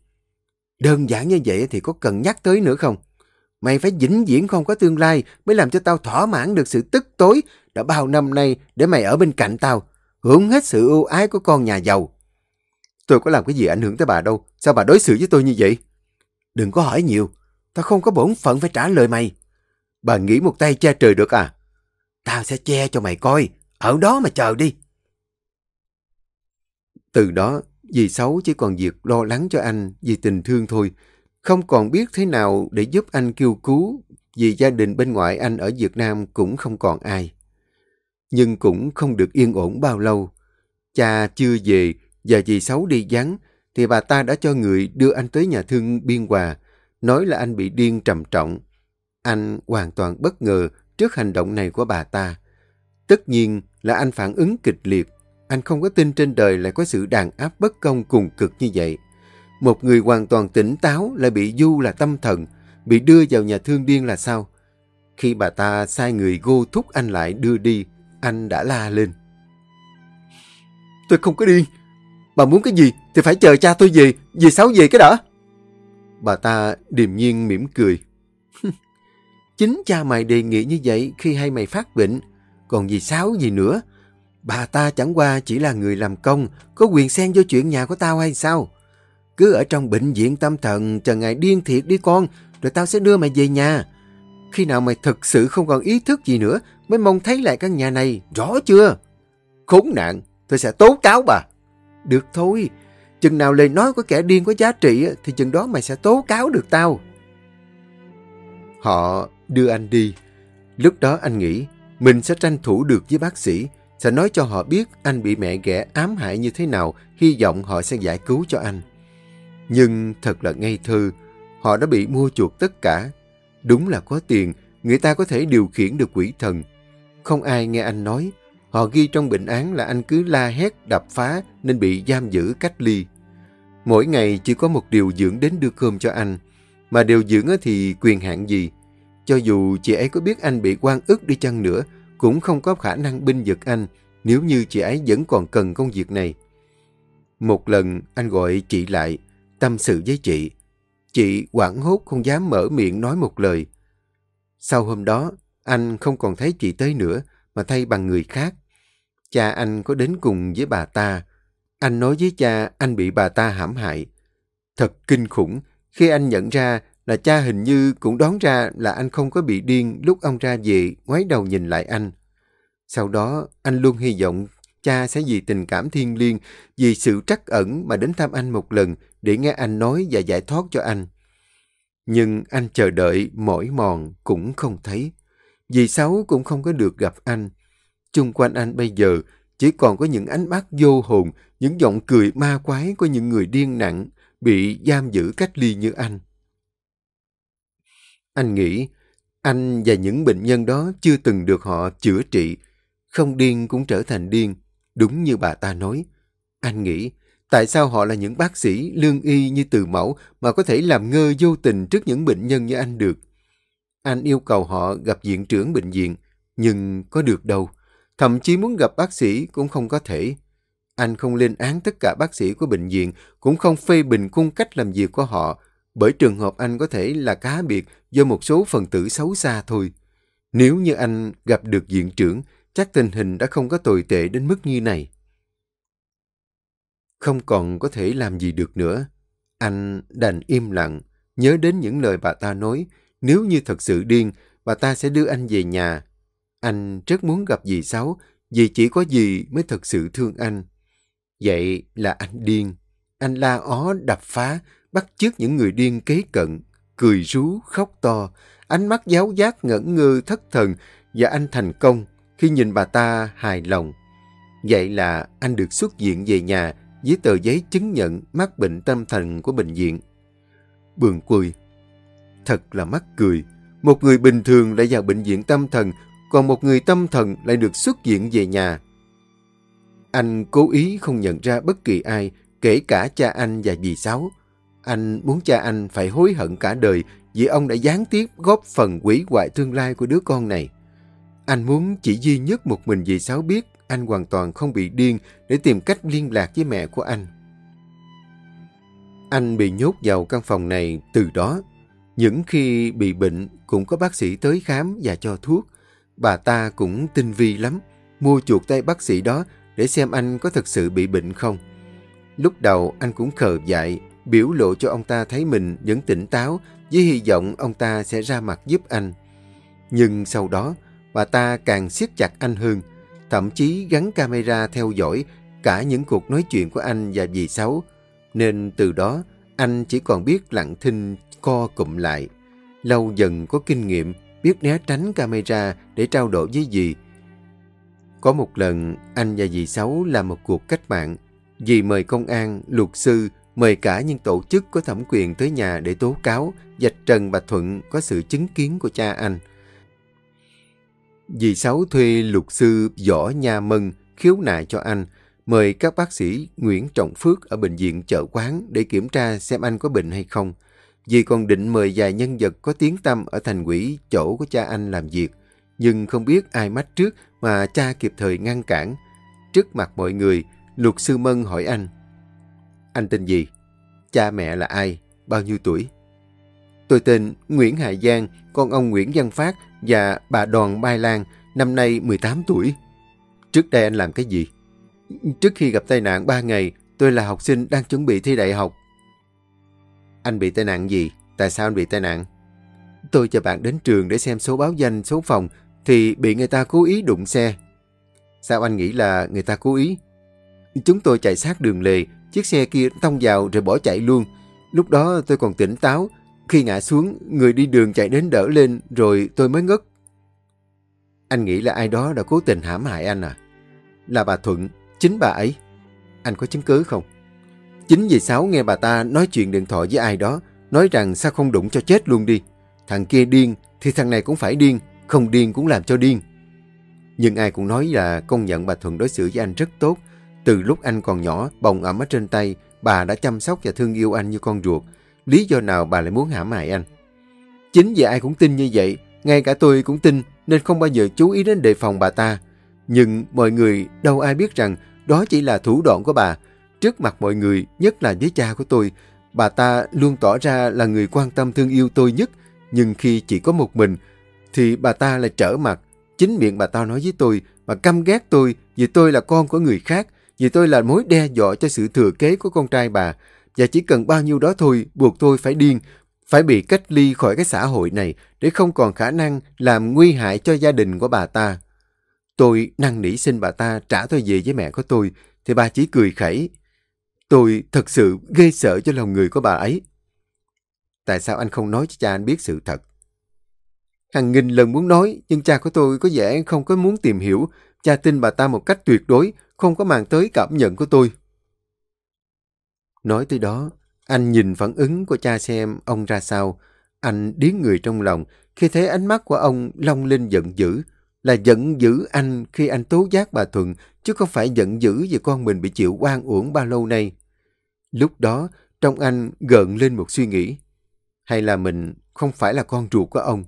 Đơn giản như vậy thì có cần nhắc tới nữa không? Mày phải vĩnh viễn không có tương lai mới làm cho tao thỏa mãn được sự tức tối đã bao năm nay để mày ở bên cạnh tao, hưởng hết sự ưu ái của con nhà giàu. Tôi có làm cái gì ảnh hưởng tới bà đâu, sao bà đối xử với tôi như vậy? Đừng có hỏi nhiều, tao không có bổn phận phải trả lời mày. Bà nghĩ một tay che trời được à? Tao sẽ che cho mày coi, ở đó mà chờ đi. Từ đó, dì Sáu chỉ còn việc lo lắng cho anh vì tình thương thôi, không còn biết thế nào để giúp anh kêu cứu vì gia đình bên ngoại anh ở Việt Nam cũng không còn ai. Nhưng cũng không được yên ổn bao lâu. Cha chưa về và dì Sáu đi vắng thì bà ta đã cho người đưa anh tới nhà thương Biên Hòa, nói là anh bị điên trầm trọng. Anh hoàn toàn bất ngờ trước hành động này của bà ta. Tất nhiên là anh phản ứng kịch liệt. Anh không có tin trên đời lại có sự đàn áp bất công cùng cực như vậy. Một người hoàn toàn tỉnh táo lại bị du là tâm thần, bị đưa vào nhà thương điên là sao? Khi bà ta sai người gô thúc anh lại đưa đi, anh đã la lên. Tôi không có điên. Bà muốn cái gì thì phải chờ cha tôi về, về sáu về cái đã. Bà ta điềm nhiên mỉm cười. Chính cha mày đề nghị như vậy khi hay mày phát bệnh, còn gì sáu gì nữa. Bà ta chẳng qua chỉ là người làm công, có quyền xen vô chuyện nhà của tao hay sao? Cứ ở trong bệnh viện tâm thần chờ ngày điên thiệt đi con, rồi tao sẽ đưa mày về nhà. Khi nào mày thực sự không còn ý thức gì nữa mới mong thấy lại căn nhà này, rõ chưa? Khốn nạn, tôi sẽ tố cáo bà. Được thôi, chừng nào lời nói của kẻ điên có giá trị thì chừng đó mày sẽ tố cáo được tao. Họ đưa anh đi. Lúc đó anh nghĩ mình sẽ tranh thủ được với bác sĩ, sẽ nói cho họ biết anh bị mẹ ghẻ ám hại như thế nào, hy vọng họ sẽ giải cứu cho anh. Nhưng thật là ngây thơ, họ đã bị mua chuộc tất cả. Đúng là có tiền, người ta có thể điều khiển được quỷ thần. Không ai nghe anh nói, họ ghi trong bệnh án là anh cứ la hét, đập phá nên bị giam giữ cách ly. Mỗi ngày chỉ có một điều dưỡng đến đưa cơm cho anh, mà điều dưỡng thì quyền hạn gì. Cho dù chị ấy có biết anh bị quan ức đi chăng nữa, cũng không có khả năng binh vực anh nếu như chị ấy vẫn còn cần công việc này. Một lần anh gọi chị lại, tâm sự với chị. Chị quảng hốt không dám mở miệng nói một lời. Sau hôm đó, anh không còn thấy chị tới nữa, mà thay bằng người khác. Cha anh có đến cùng với bà ta. Anh nói với cha anh bị bà ta hãm hại. Thật kinh khủng khi anh nhận ra là cha hình như cũng đoán ra là anh không có bị điên lúc ông ra về ngoái đầu nhìn lại anh. Sau đó, anh luôn hy vọng cha sẽ vì tình cảm thiên liêng, vì sự trắc ẩn mà đến thăm anh một lần để nghe anh nói và giải thoát cho anh. Nhưng anh chờ đợi mỏi mòn cũng không thấy. Dì Sáu cũng không có được gặp anh. Chung quanh anh bây giờ chỉ còn có những ánh mắt vô hồn, những giọng cười ma quái của những người điên nặng, bị giam giữ cách ly như anh. Anh nghĩ anh và những bệnh nhân đó chưa từng được họ chữa trị. Không điên cũng trở thành điên, đúng như bà ta nói. Anh nghĩ tại sao họ là những bác sĩ lương y như từ mẫu mà có thể làm ngơ vô tình trước những bệnh nhân như anh được. Anh yêu cầu họ gặp viện trưởng bệnh viện, nhưng có được đâu. Thậm chí muốn gặp bác sĩ cũng không có thể. Anh không lên án tất cả bác sĩ của bệnh viện, cũng không phê bình cung cách làm việc của họ, bởi trường hợp anh có thể là cá biệt do một số phần tử xấu xa thôi. Nếu như anh gặp được viện trưởng, chắc tình hình đã không có tồi tệ đến mức như này. Không còn có thể làm gì được nữa. Anh đành im lặng, nhớ đến những lời bà ta nói, nếu như thật sự điên, bà ta sẽ đưa anh về nhà. Anh rất muốn gặp dì Sáu, vì chỉ có dì mới thật sự thương anh. Vậy là anh điên. Anh la ó đập phá, bắt chước những người điên kế cận, cười rú, khóc to, ánh mắt giáo giác ngẩn ngơ thất thần và anh thành công khi nhìn bà ta hài lòng. Vậy là anh được xuất viện về nhà với tờ giấy chứng nhận mắc bệnh tâm thần của bệnh viện. Bường cười. Thật là mắc cười. Một người bình thường lại vào bệnh viện tâm thần, còn một người tâm thần lại được xuất viện về nhà. Anh cố ý không nhận ra bất kỳ ai, kể cả cha anh và dì Sáu. Anh muốn cha anh phải hối hận cả đời vì ông đã gián tiếp góp phần quỷ hoại tương lai của đứa con này. Anh muốn chỉ duy nhất một mình dì Sáu biết anh hoàn toàn không bị điên để tìm cách liên lạc với mẹ của anh. Anh bị nhốt vào căn phòng này từ đó. Những khi bị bệnh cũng có bác sĩ tới khám và cho thuốc. Bà ta cũng tinh vi lắm, mua chuột tay bác sĩ đó để xem anh có thật sự bị bệnh không. Lúc đầu anh cũng khờ dại, biểu lộ cho ông ta thấy mình vẫn tỉnh táo với hy vọng ông ta sẽ ra mặt giúp anh. Nhưng sau đó, bà ta càng siết chặt anh hơn, thậm chí gắn camera theo dõi cả những cuộc nói chuyện của anh và dì Sáu. Nên từ đó, anh chỉ còn biết lặng thinh co cụm lại. Lâu dần có kinh nghiệm, biết né tránh camera để trao đổi với dì. Có một lần, anh và dì Sáu làm một cuộc cách mạng. Dì mời công an, luật sư, mời cả những tổ chức có thẩm quyền tới nhà để tố cáo, dạch trần và Thuận có sự chứng kiến của cha anh. Dì Sáu thuê luật sư Võ Nha Mân khiếu nại cho anh, mời các bác sĩ Nguyễn Trọng Phước ở bệnh viện chợ quán để kiểm tra xem anh có bệnh hay không. Dì còn định mời vài nhân vật có tiếng tâm ở thành quỹ chỗ của cha anh làm việc, nhưng không biết ai mách trước mà cha kịp thời ngăn cản. Trước mặt mọi người, luật sư Mân hỏi anh, Anh tên gì? Cha mẹ là ai? Bao nhiêu tuổi? Tôi tên Nguyễn Hà Giang, con ông Nguyễn Văn Phát và bà Đoàn Mai Lan, năm nay 18 tuổi. Trước đây anh làm cái gì? Trước khi gặp tai nạn 3 ngày, tôi là học sinh đang chuẩn bị thi đại học. Anh bị tai nạn gì? Tại sao anh bị tai nạn? Tôi cho bạn đến trường để xem số báo danh, số phòng, thì bị người ta cố ý đụng xe. Sao anh nghĩ là người ta cố ý? Chúng tôi chạy sát đường lề, chiếc xe kia tông vào rồi bỏ chạy luôn. Lúc đó tôi còn tỉnh táo, khi ngã xuống, người đi đường chạy đến đỡ lên rồi tôi mới ngất. Anh nghĩ là ai đó đã cố tình hãm hại anh à? Là bà Thuận, chính bà ấy. Anh có chứng cứ không? chính vì sáu nghe bà ta nói chuyện điện thoại với ai đó, nói rằng sao không đụng cho chết luôn đi. Thằng kia điên thì thằng này cũng phải điên, không điên cũng làm cho điên. Nhưng ai cũng nói là công nhận bà Thuận đối xử với anh rất tốt. Từ lúc anh còn nhỏ, bồng ẩm ở trên tay, bà đã chăm sóc và thương yêu anh như con ruột. Lý do nào bà lại muốn hãm hại anh? Chính vì ai cũng tin như vậy, ngay cả tôi cũng tin nên không bao giờ chú ý đến đề phòng bà ta. Nhưng mọi người đâu ai biết rằng đó chỉ là thủ đoạn của bà. Trước mặt mọi người, nhất là với cha của tôi, bà ta luôn tỏ ra là người quan tâm thương yêu tôi nhất. Nhưng khi chỉ có một mình, thì bà ta lại trở mặt. Chính miệng bà ta nói với tôi, mà căm ghét tôi vì tôi là con của người khác, vì tôi là mối đe dọa cho sự thừa kế của con trai bà. Và chỉ cần bao nhiêu đó thôi, buộc tôi phải điên, phải bị cách ly khỏi cái xã hội này để không còn khả năng làm nguy hại cho gia đình của bà ta. Tôi năn nỉ xin bà ta trả tôi về với mẹ của tôi, thì bà chỉ cười khẩy. Tôi thật sự ghê sợ cho lòng người của bà ấy. Tại sao anh không nói cho cha anh biết sự thật? Hàng nghìn lần muốn nói, nhưng cha của tôi có vẻ không có muốn tìm hiểu. Cha tin bà ta một cách tuyệt đối, không có mang tới cảm nhận của tôi. Nói tới đó, anh nhìn phản ứng của cha xem ông ra sao. Anh điếng người trong lòng khi thấy ánh mắt của ông long lên giận dữ. Là giận dữ anh khi anh tố giác bà Thuận, chứ không phải giận dữ vì con mình bị chịu oan uổng bao lâu nay. Lúc đó, trong anh gợn lên một suy nghĩ. Hay là mình không phải là con ruột của ông?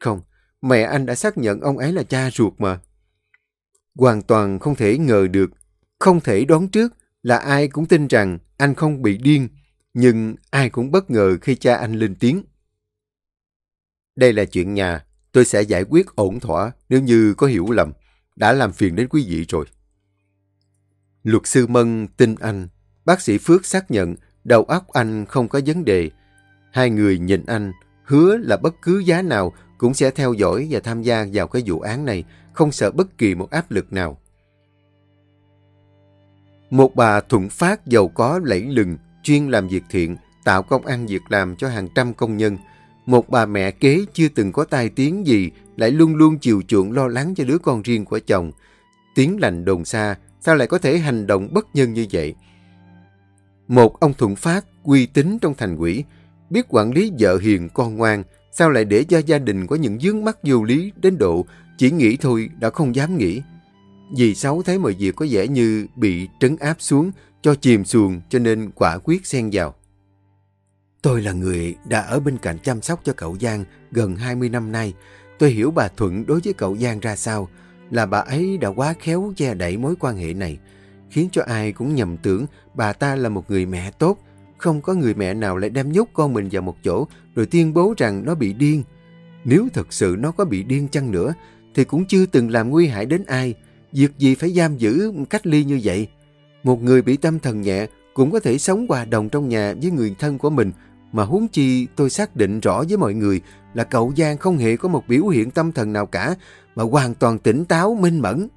Không, mẹ anh đã xác nhận ông ấy là cha ruột mà. Hoàn toàn không thể ngờ được, không thể đoán trước là ai cũng tin rằng anh không bị điên, nhưng ai cũng bất ngờ khi cha anh lên tiếng. Đây là chuyện nhà, tôi sẽ giải quyết ổn thỏa nếu như có hiểu lầm. Đã làm phiền đến quý vị rồi. Luật sư Mân tin anh. Bác sĩ Phước xác nhận đầu óc anh không có vấn đề. Hai người nhìn anh, hứa là bất cứ giá nào cũng sẽ theo dõi và tham gia vào cái vụ án này, không sợ bất kỳ một áp lực nào. Một bà thuận phát giàu có lẫy lừng, chuyên làm việc thiện, tạo công ăn việc làm cho hàng trăm công nhân. Một bà mẹ kế chưa từng có tai tiếng gì, lại luôn luôn chiều chuộng lo lắng cho đứa con riêng của chồng. Tiếng lành đồn xa, sao lại có thể hành động bất nhân như vậy? Một ông thuận phát, uy tín trong thành quỷ, biết quản lý vợ hiền con ngoan, sao lại để cho gia đình có những dướng mắt vô lý đến độ chỉ nghĩ thôi đã không dám nghĩ. Dì Sáu thấy mọi việc có vẻ như bị trấn áp xuống, cho chìm xuồng cho nên quả quyết xen vào. Tôi là người đã ở bên cạnh chăm sóc cho cậu Giang gần 20 năm nay. Tôi hiểu bà Thuận đối với cậu Giang ra sao, là bà ấy đã quá khéo che đẩy mối quan hệ này, khiến cho ai cũng nhầm tưởng bà ta là một người mẹ tốt. Không có người mẹ nào lại đem nhốt con mình vào một chỗ rồi tuyên bố rằng nó bị điên. Nếu thật sự nó có bị điên chăng nữa, thì cũng chưa từng làm nguy hại đến ai. Việc gì phải giam giữ cách ly như vậy? Một người bị tâm thần nhẹ cũng có thể sống hòa đồng trong nhà với người thân của mình, mà huống chi tôi xác định rõ với mọi người là cậu Giang không hề có một biểu hiện tâm thần nào cả, mà hoàn toàn tỉnh táo, minh mẫn.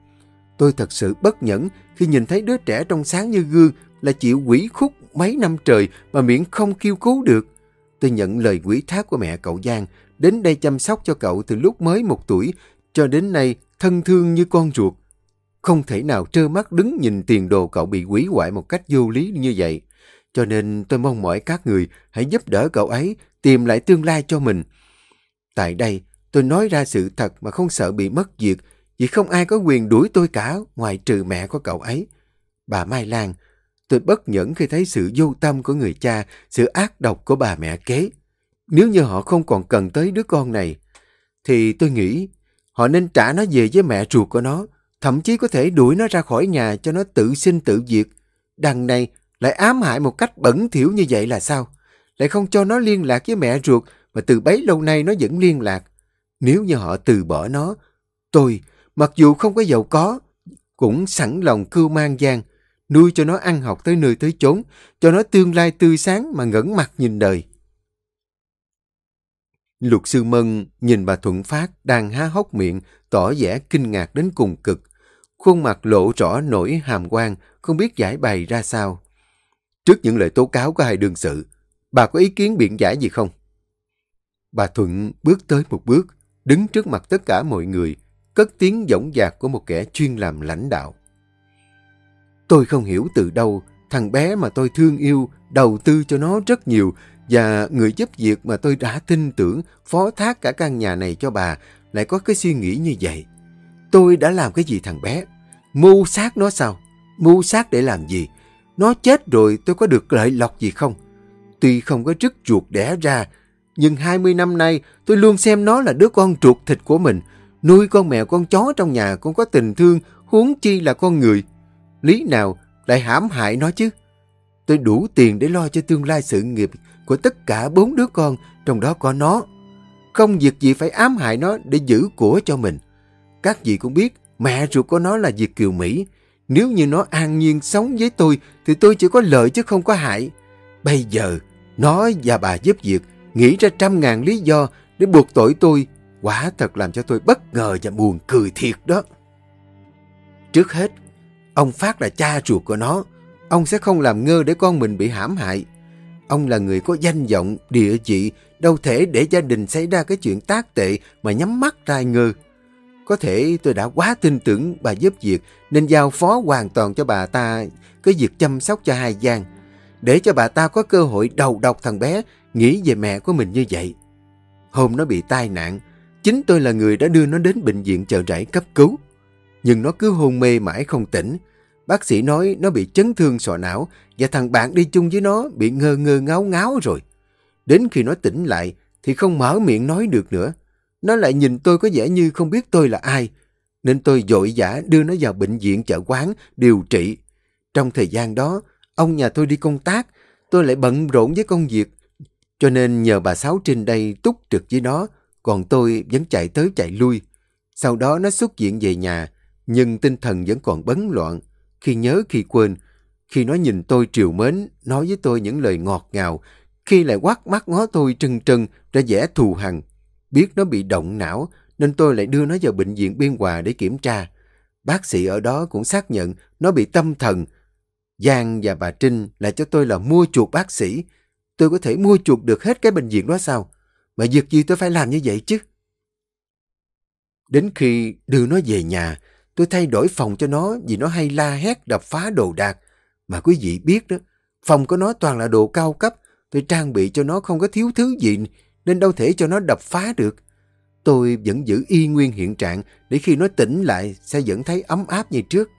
Tôi thật sự bất nhẫn khi nhìn thấy đứa trẻ trong sáng như gương là chịu quỷ khúc mấy năm trời mà miệng không kêu cứu được. Tôi nhận lời quỷ thác của mẹ cậu Giang, đến đây chăm sóc cho cậu từ lúc mới một tuổi, cho đến nay thân thương như con ruột. Không thể nào trơ mắt đứng nhìn tiền đồ cậu bị quỷ hoại một cách vô lý như vậy. Cho nên tôi mong mỏi các người hãy giúp đỡ cậu ấy tìm lại tương lai cho mình. Tại đây, tôi nói ra sự thật mà không sợ bị mất việc, vì không ai có quyền đuổi tôi cả ngoài trừ mẹ của cậu ấy. Bà Mai Lan, tôi bất nhẫn khi thấy sự vô tâm của người cha, sự ác độc của bà mẹ kế. Nếu như họ không còn cần tới đứa con này, thì tôi nghĩ họ nên trả nó về với mẹ ruột của nó, thậm chí có thể đuổi nó ra khỏi nhà cho nó tự sinh tự diệt. Đằng này lại ám hại một cách bẩn thỉu như vậy là sao? Lại không cho nó liên lạc với mẹ ruột mà từ bấy lâu nay nó vẫn liên lạc. Nếu như họ từ bỏ nó, tôi, mặc dù không có giàu có, cũng sẵn lòng cưu mang gian, nuôi cho nó ăn học tới nơi tới chốn, cho nó tương lai tươi sáng mà ngẩn mặt nhìn đời. Luật sư Mân nhìn bà Thuận Phát đang há hốc miệng, tỏ vẻ kinh ngạc đến cùng cực. Khuôn mặt lộ rõ nổi hàm quan, không biết giải bày ra sao. Trước những lời tố cáo của hai đương sự, bà có ý kiến biện giải gì không? Bà Thuận bước tới một bước, đứng trước mặt tất cả mọi người, cất tiếng dõng dạc của một kẻ chuyên làm lãnh đạo. Tôi không hiểu từ đâu, thằng bé mà tôi thương yêu, đầu tư cho nó rất nhiều, và người giúp việc mà tôi đã tin tưởng phó thác cả căn nhà này cho bà lại có cái suy nghĩ như vậy. Tôi đã làm cái gì thằng bé? Mưu sát nó sao? Mưu sát để làm gì? Nó chết rồi tôi có được lợi lộc gì không? Tuy không có rứt ruột đẻ ra, nhưng 20 năm nay tôi luôn xem nó là đứa con ruột thịt của mình. Nuôi con mèo con chó trong nhà cũng có tình thương, huống chi là con người. Lý nào lại hãm hại nó chứ? Tôi đủ tiền để lo cho tương lai sự nghiệp của tất cả bốn đứa con, trong đó có nó. Không việc gì phải ám hại nó để giữ của cho mình. Các vị cũng biết, mẹ ruột của nó là Việt Kiều Mỹ. Nếu như nó an nhiên sống với tôi, thì tôi chỉ có lợi chứ không có hại. Bây giờ, nó và bà giúp việc nghĩ ra trăm ngàn lý do để buộc tội tôi. Quả thật làm cho tôi bất ngờ và buồn cười thiệt đó. Trước hết, ông Phát là cha ruột của nó. Ông sẽ không làm ngơ để con mình bị hãm hại. Ông là người có danh vọng, địa vị, đâu thể để gia đình xảy ra cái chuyện tác tệ mà nhắm mắt ra ngơ. Có thể tôi đã quá tin tưởng bà giúp việc nên giao phó hoàn toàn cho bà ta cái việc chăm sóc cho hai Giang. Để cho bà ta có cơ hội đầu độc thằng bé nghĩ về mẹ của mình như vậy. Hôm nó bị tai nạn, chính tôi là người đã đưa nó đến bệnh viện chợ rẫy cấp cứu. Nhưng nó cứ hôn mê mãi không tỉnh. Bác sĩ nói nó bị chấn thương sọ não và thằng bạn đi chung với nó bị ngơ ngơ ngáo ngáo rồi. Đến khi nó tỉnh lại thì không mở miệng nói được nữa. Nó lại nhìn tôi có vẻ như không biết tôi là ai. Nên tôi dội dã đưa nó vào bệnh viện chợ quán điều trị. Trong thời gian đó, ông nhà tôi đi công tác, tôi lại bận rộn với công việc. Cho nên nhờ bà Sáu trên đây túc trực với nó, còn tôi vẫn chạy tới chạy lui. Sau đó nó xuất viện về nhà, nhưng tinh thần vẫn còn bấn loạn. Khi nhớ khi quên, khi nó nhìn tôi triều mến, nói với tôi những lời ngọt ngào, khi lại quát mắt ngó tôi trừng trừng ra vẻ thù hằn. Biết nó bị động não, nên tôi lại đưa nó vào bệnh viện Biên Hòa để kiểm tra. Bác sĩ ở đó cũng xác nhận nó bị tâm thần. Giang và bà Trinh lại cho tôi là mua chuộc bác sĩ. Tôi có thể mua chuộc được hết cái bệnh viện đó sao? Mà việc gì tôi phải làm như vậy chứ? Đến khi đưa nó về nhà, tôi thay đổi phòng cho nó vì nó hay la hét đập phá đồ đạc. Mà quý vị biết đó, phòng của nó toàn là đồ cao cấp, tôi trang bị cho nó không có thiếu thứ gì nên đâu thể cho nó đập phá được. Tôi vẫn giữ y nguyên hiện trạng để khi nó tỉnh lại sẽ vẫn thấy ấm áp như trước.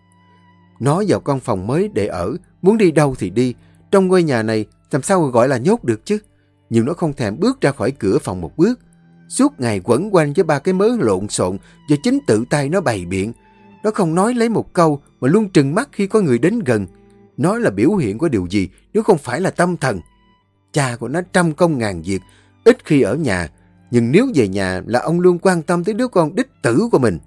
Nó vào căn phòng mới để ở, muốn đi đâu thì đi. Trong ngôi nhà này làm sao gọi là nhốt được chứ? Nhưng nó không thèm bước ra khỏi cửa phòng một bước. Suốt ngày quẩn quanh với ba cái mớ lộn xộn do chính tự tay nó bày biện. Nó không nói lấy một câu mà luôn trừng mắt khi có người đến gần. Nó là biểu hiện của điều gì nếu không phải là tâm thần. Cha của nó trăm công ngàn việc, ít khi ở nhà, nhưng nếu về nhà là ông luôn quan tâm tới đứa con đích tử của mình.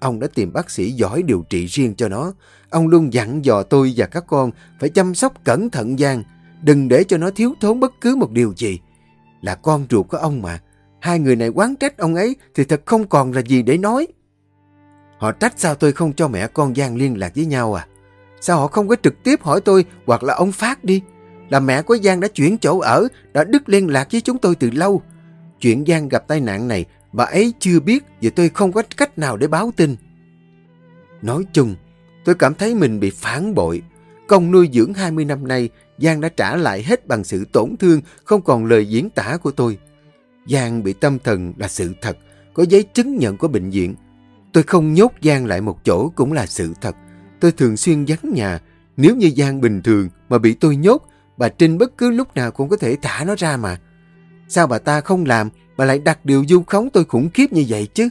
Ông đã tìm bác sĩ giỏi điều trị riêng cho nó. Ông luôn dặn dò tôi và các con phải chăm sóc cẩn thận Giang, đừng để cho nó thiếu thốn bất cứ một điều gì. Là con ruột của ông mà. Hai người này quán trách ông ấy thì thật không còn là gì để nói. Họ trách sao tôi không cho mẹ con Giang liên lạc với nhau à? Sao họ không có trực tiếp hỏi tôi hoặc là ông Phát đi? Là mẹ của Giang đã chuyển chỗ ở, đã đứt liên lạc với chúng tôi từ lâu. Chuyện Giang gặp tai nạn này, bà ấy chưa biết và tôi không có cách nào để báo tin. Nói chung, tôi cảm thấy mình bị phản bội. Công nuôi dưỡng 20 năm nay, Giang đã trả lại hết bằng sự tổn thương, không còn lời diễn tả của tôi. Giang bị tâm thần là sự thật, có giấy chứng nhận của bệnh viện. Tôi không nhốt Giang lại một chỗ cũng là sự thật. Tôi thường xuyên vắng nhà. Nếu như Giang bình thường mà bị tôi nhốt, bà Trinh bất cứ lúc nào cũng có thể thả nó ra mà. Sao bà ta không làm mà lại đặt điều du khống tôi khủng khiếp như vậy chứ?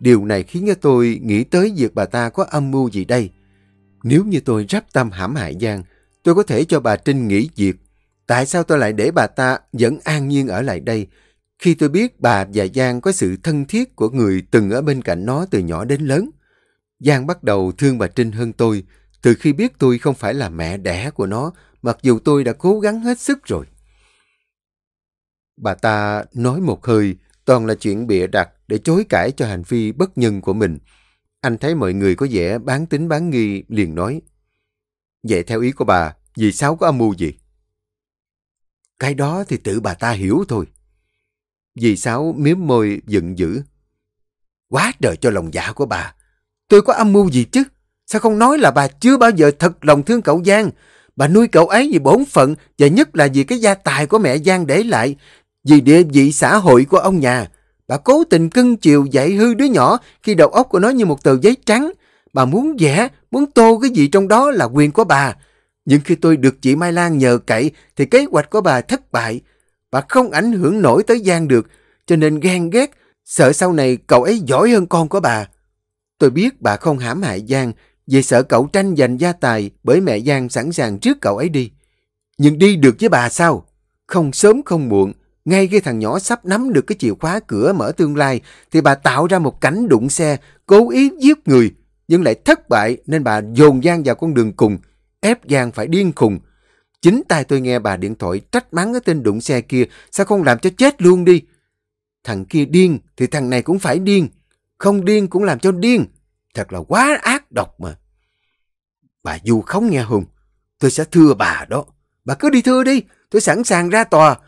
Điều này khiến cho tôi nghĩ tới việc bà ta có âm mưu gì đây. Nếu như tôi rắp tâm hãm hại Giang, tôi có thể cho bà Trinh nghỉ việc. Tại sao tôi lại để bà ta vẫn an nhiên ở lại đây? Khi tôi biết bà và Giang có sự thân thiết của người từng ở bên cạnh nó từ nhỏ đến lớn. Giang bắt đầu thương bà Trinh hơn tôi, từ khi biết tôi không phải là mẹ đẻ của nó, mặc dù tôi đã cố gắng hết sức rồi. Bà ta nói một hơi, toàn là chuyện bịa đặt để chối cãi cho hành vi bất nhân của mình. Anh thấy mọi người có vẻ bán tính bán nghi, liền nói. Vậy theo ý của bà, vì sao có âm mưu gì? Cái đó thì tự bà ta hiểu thôi. Dì Sáu miếm môi giận dữ. Quá trời cho lòng dạ của bà. Tôi có âm mưu gì chứ? Sao không nói là bà chưa bao giờ thật lòng thương cậu Giang? Bà nuôi cậu ấy vì bổn phận và nhất là vì cái gia tài của mẹ Giang để lại, vì địa vị xã hội của ông nhà. Bà cố tình cưng chiều dạy hư đứa nhỏ khi đầu óc của nó như một tờ giấy trắng. Bà muốn vẽ, muốn tô cái gì trong đó là quyền của bà. Nhưng khi tôi được chị Mai Lan nhờ cậy thì kế hoạch của bà thất bại. Bà không ảnh hưởng nổi tới Giang được, cho nên ghen ghét, sợ sau này cậu ấy giỏi hơn con của bà. Tôi biết bà không hãm hại Giang vì sợ cậu tranh giành gia tài bởi mẹ Giang sẵn sàng trước cậu ấy đi. Nhưng đi được với bà sao? Không sớm không muộn, ngay khi thằng nhỏ sắp nắm được cái chìa khóa cửa mở tương lai thì bà tạo ra một cảnh đụng xe, cố ý giết người, nhưng lại thất bại nên bà dồn Giang vào con đường cùng, ép Giang phải điên khùng. Chính tay tôi nghe bà điện thoại trách mắng cái tên đụng xe kia, sao không làm cho chết luôn đi. Thằng kia điên thì thằng này cũng phải điên, không điên cũng làm cho điên. Thật là quá ác độc mà. Bà Du không nghe Hùng, tôi sẽ thưa bà đó. Bà cứ đi thưa đi, tôi sẵn sàng ra tòa.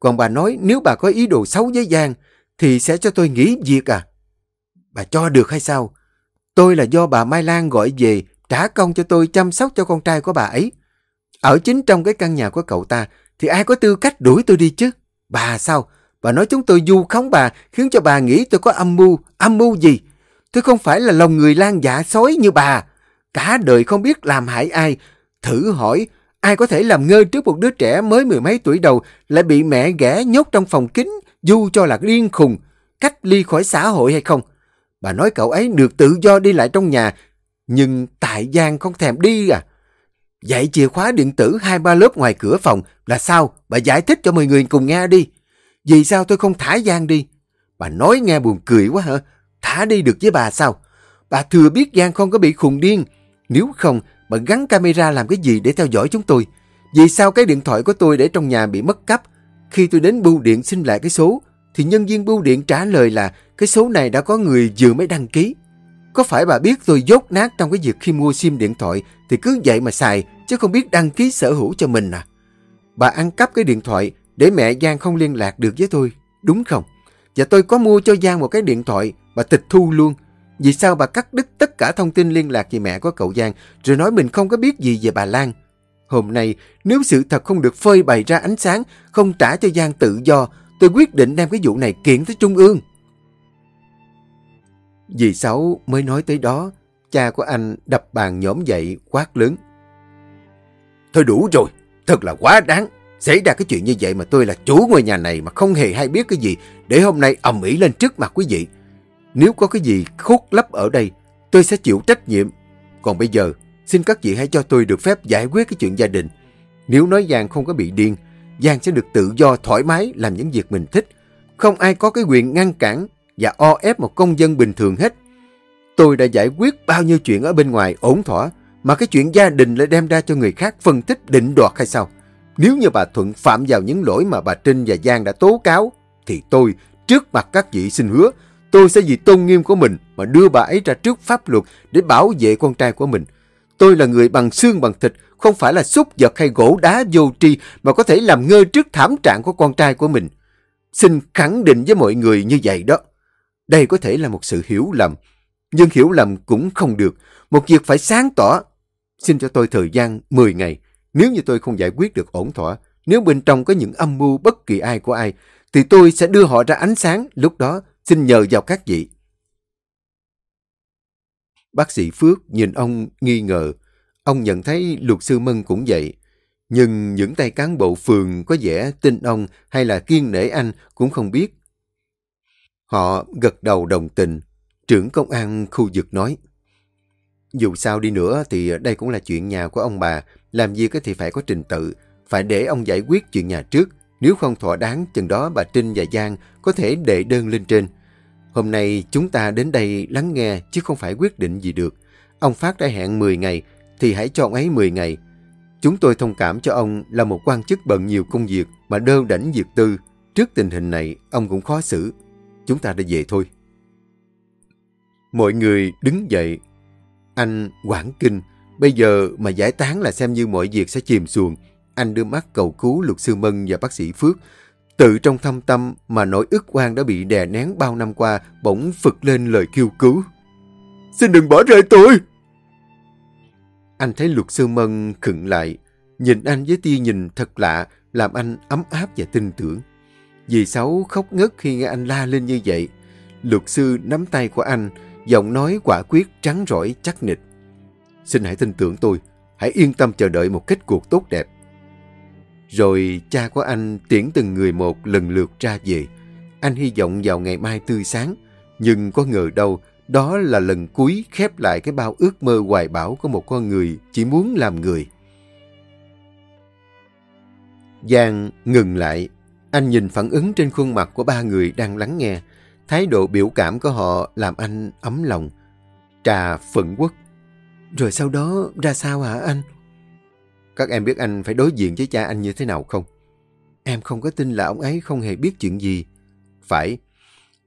Còn bà nói nếu bà có ý đồ xấu với Giang, thì sẽ cho tôi nghỉ việc à? Bà cho được hay sao? Tôi là do bà Mai Lan gọi về trả công cho tôi chăm sóc cho con trai của bà ấy. Ở chính trong cái căn nhà của cậu ta thì ai có tư cách đuổi tôi đi chứ? Bà sao? Bà nói chúng tôi du khống bà khiến cho bà nghĩ tôi có âm mưu. Âm mưu gì? Tôi không phải là lòng người lan dạ sói như bà. Cả đời không biết làm hại ai. Thử hỏi ai có thể làm ngơ trước một đứa trẻ mới mười mấy tuổi đầu lại bị mẹ ghẻ nhốt trong phòng kính dù cho là điên khùng, cách ly khỏi xã hội hay không? Bà nói cậu ấy được tự do đi lại trong nhà, nhưng tại Giang không thèm đi à? Dạy chìa khóa điện tử hai ba lớp ngoài cửa phòng là sao? Bà giải thích cho mọi người cùng nghe đi. Vì sao tôi không thả Giang đi? Bà nói nghe buồn cười quá hả? Thả đi được với bà sao? Bà thừa biết Giang không có bị khùng điên. Nếu không, bà gắn camera làm cái gì để theo dõi chúng tôi? Vì sao cái điện thoại của tôi để trong nhà bị mất cắp? Khi tôi đến bưu điện xin lại cái số, thì nhân viên bưu điện trả lời là cái số này đã có người vừa mới đăng ký. Có phải bà biết tôi dốt nát trong cái việc khi mua sim điện thoại thì cứ vậy mà xài chứ không biết đăng ký sở hữu cho mình à? Bà ăn cắp cái điện thoại để mẹ Giang không liên lạc được với tôi, đúng không? Và tôi có mua cho Giang một cái điện thoại, bà tịch thu luôn. Vì sao bà cắt đứt tất cả thông tin liên lạc về mẹ của cậu Giang rồi nói mình không có biết gì về bà Lan? Hôm nay, nếu sự thật không được phơi bày ra ánh sáng, không trả cho Giang tự do, tôi quyết định đem cái vụ này kiện tới Trung ương. Dì Sáu mới nói tới đó, cha của anh đập bàn nhổm dậy quát lớn. Thôi đủ rồi, thật là quá đáng. Xảy ra cái chuyện như vậy mà tôi là chủ ngôi nhà này mà không hề hay biết cái gì để hôm nay ầm ĩ lên trước mặt quý vị. Nếu có cái gì khốt lấp ở đây, tôi sẽ chịu trách nhiệm. Còn bây giờ, xin các vị hãy cho tôi được phép giải quyết cái chuyện gia đình. Nếu nói Giang không có bị điên, Giang sẽ được tự do thoải mái làm những việc mình thích. Không ai có cái quyền ngăn cản và o ép một công dân bình thường hết. Tôi đã giải quyết bao nhiêu chuyện ở bên ngoài ổn thỏa, mà cái chuyện gia đình lại đem ra cho người khác phân tích định đoạt hay sao? Nếu như bà Thuận phạm vào những lỗi mà bà Trinh và Giang đã tố cáo, thì tôi, trước mặt các vị xin hứa, tôi sẽ vì tôn nghiêm của mình mà đưa bà ấy ra trước pháp luật để bảo vệ con trai của mình. Tôi là người bằng xương bằng thịt, không phải là xúc vật hay gỗ đá vô tri mà có thể làm ngơ trước thảm trạng của con trai của mình. Xin khẳng định với mọi người như vậy đó. Đây có thể là một sự hiểu lầm, nhưng hiểu lầm cũng không được. Một việc phải sáng tỏ. Xin cho tôi thời gian 10 ngày. Nếu như tôi không giải quyết được ổn thỏa, nếu bên trong có những âm mưu bất kỳ ai của ai, thì tôi sẽ đưa họ ra ánh sáng. Lúc đó, xin nhờ vào các vị. Bác sĩ Phước nhìn ông nghi ngờ. Ông nhận thấy luật sư Mân cũng vậy. Nhưng những tay cán bộ phường có vẻ tin ông hay là kiên nể anh cũng không biết. Họ gật đầu đồng tình. Trưởng công an khu vực nói. Dù sao đi nữa thì đây cũng là chuyện nhà của ông bà. Làm gì thì phải có trình tự. Phải để ông giải quyết chuyện nhà trước. Nếu không thỏa đáng, chừng đó bà Trinh và Giang có thể đệ đơn lên trên. Hôm nay chúng ta đến đây lắng nghe chứ không phải quyết định gì được. Ông Phát đã hẹn 10 ngày thì hãy cho ông ấy 10 ngày. Chúng tôi thông cảm cho ông là một quan chức bận nhiều công việc mà đơ đảnh việc tư. Trước tình hình này, ông cũng khó xử. Chúng ta đã về thôi. Mọi người đứng dậy. Anh quảng kinh. Bây giờ mà giải tán là xem như mọi việc sẽ chìm xuồng. Anh đưa mắt cầu cứu luật sư Mân và bác sĩ Phước. Tự trong thâm tâm mà nỗi ức oan đã bị đè nén bao năm qua bỗng phực lên lời kêu cứu. Xin đừng bỏ rơi tôi! Anh thấy luật sư Mân khựng lại, nhìn anh với tia nhìn thật lạ, làm anh ấm áp và tin tưởng. Dì Sáu khóc ngất khi nghe anh la lên như vậy. Luật sư nắm tay của anh, giọng nói quả quyết trắng rỏi chắc nịch. Xin hãy tin tưởng tôi, hãy yên tâm chờ đợi một kết cuộc tốt đẹp. Rồi cha của anh tiễn từng người một lần lượt ra về. Anh hy vọng vào ngày mai tươi sáng, nhưng có ngờ đâu đó là lần cuối khép lại cái bao ước mơ hoài bão của một con người chỉ muốn làm người. Giang ngừng lại. Anh nhìn phản ứng trên khuôn mặt của ba người đang lắng nghe. Thái độ biểu cảm của họ làm anh ấm lòng. Trà phận quốc. Rồi sau đó ra sao hả anh? Các em biết anh phải đối diện với cha anh như thế nào không? Em không có tin là ông ấy không hề biết chuyện gì. Phải.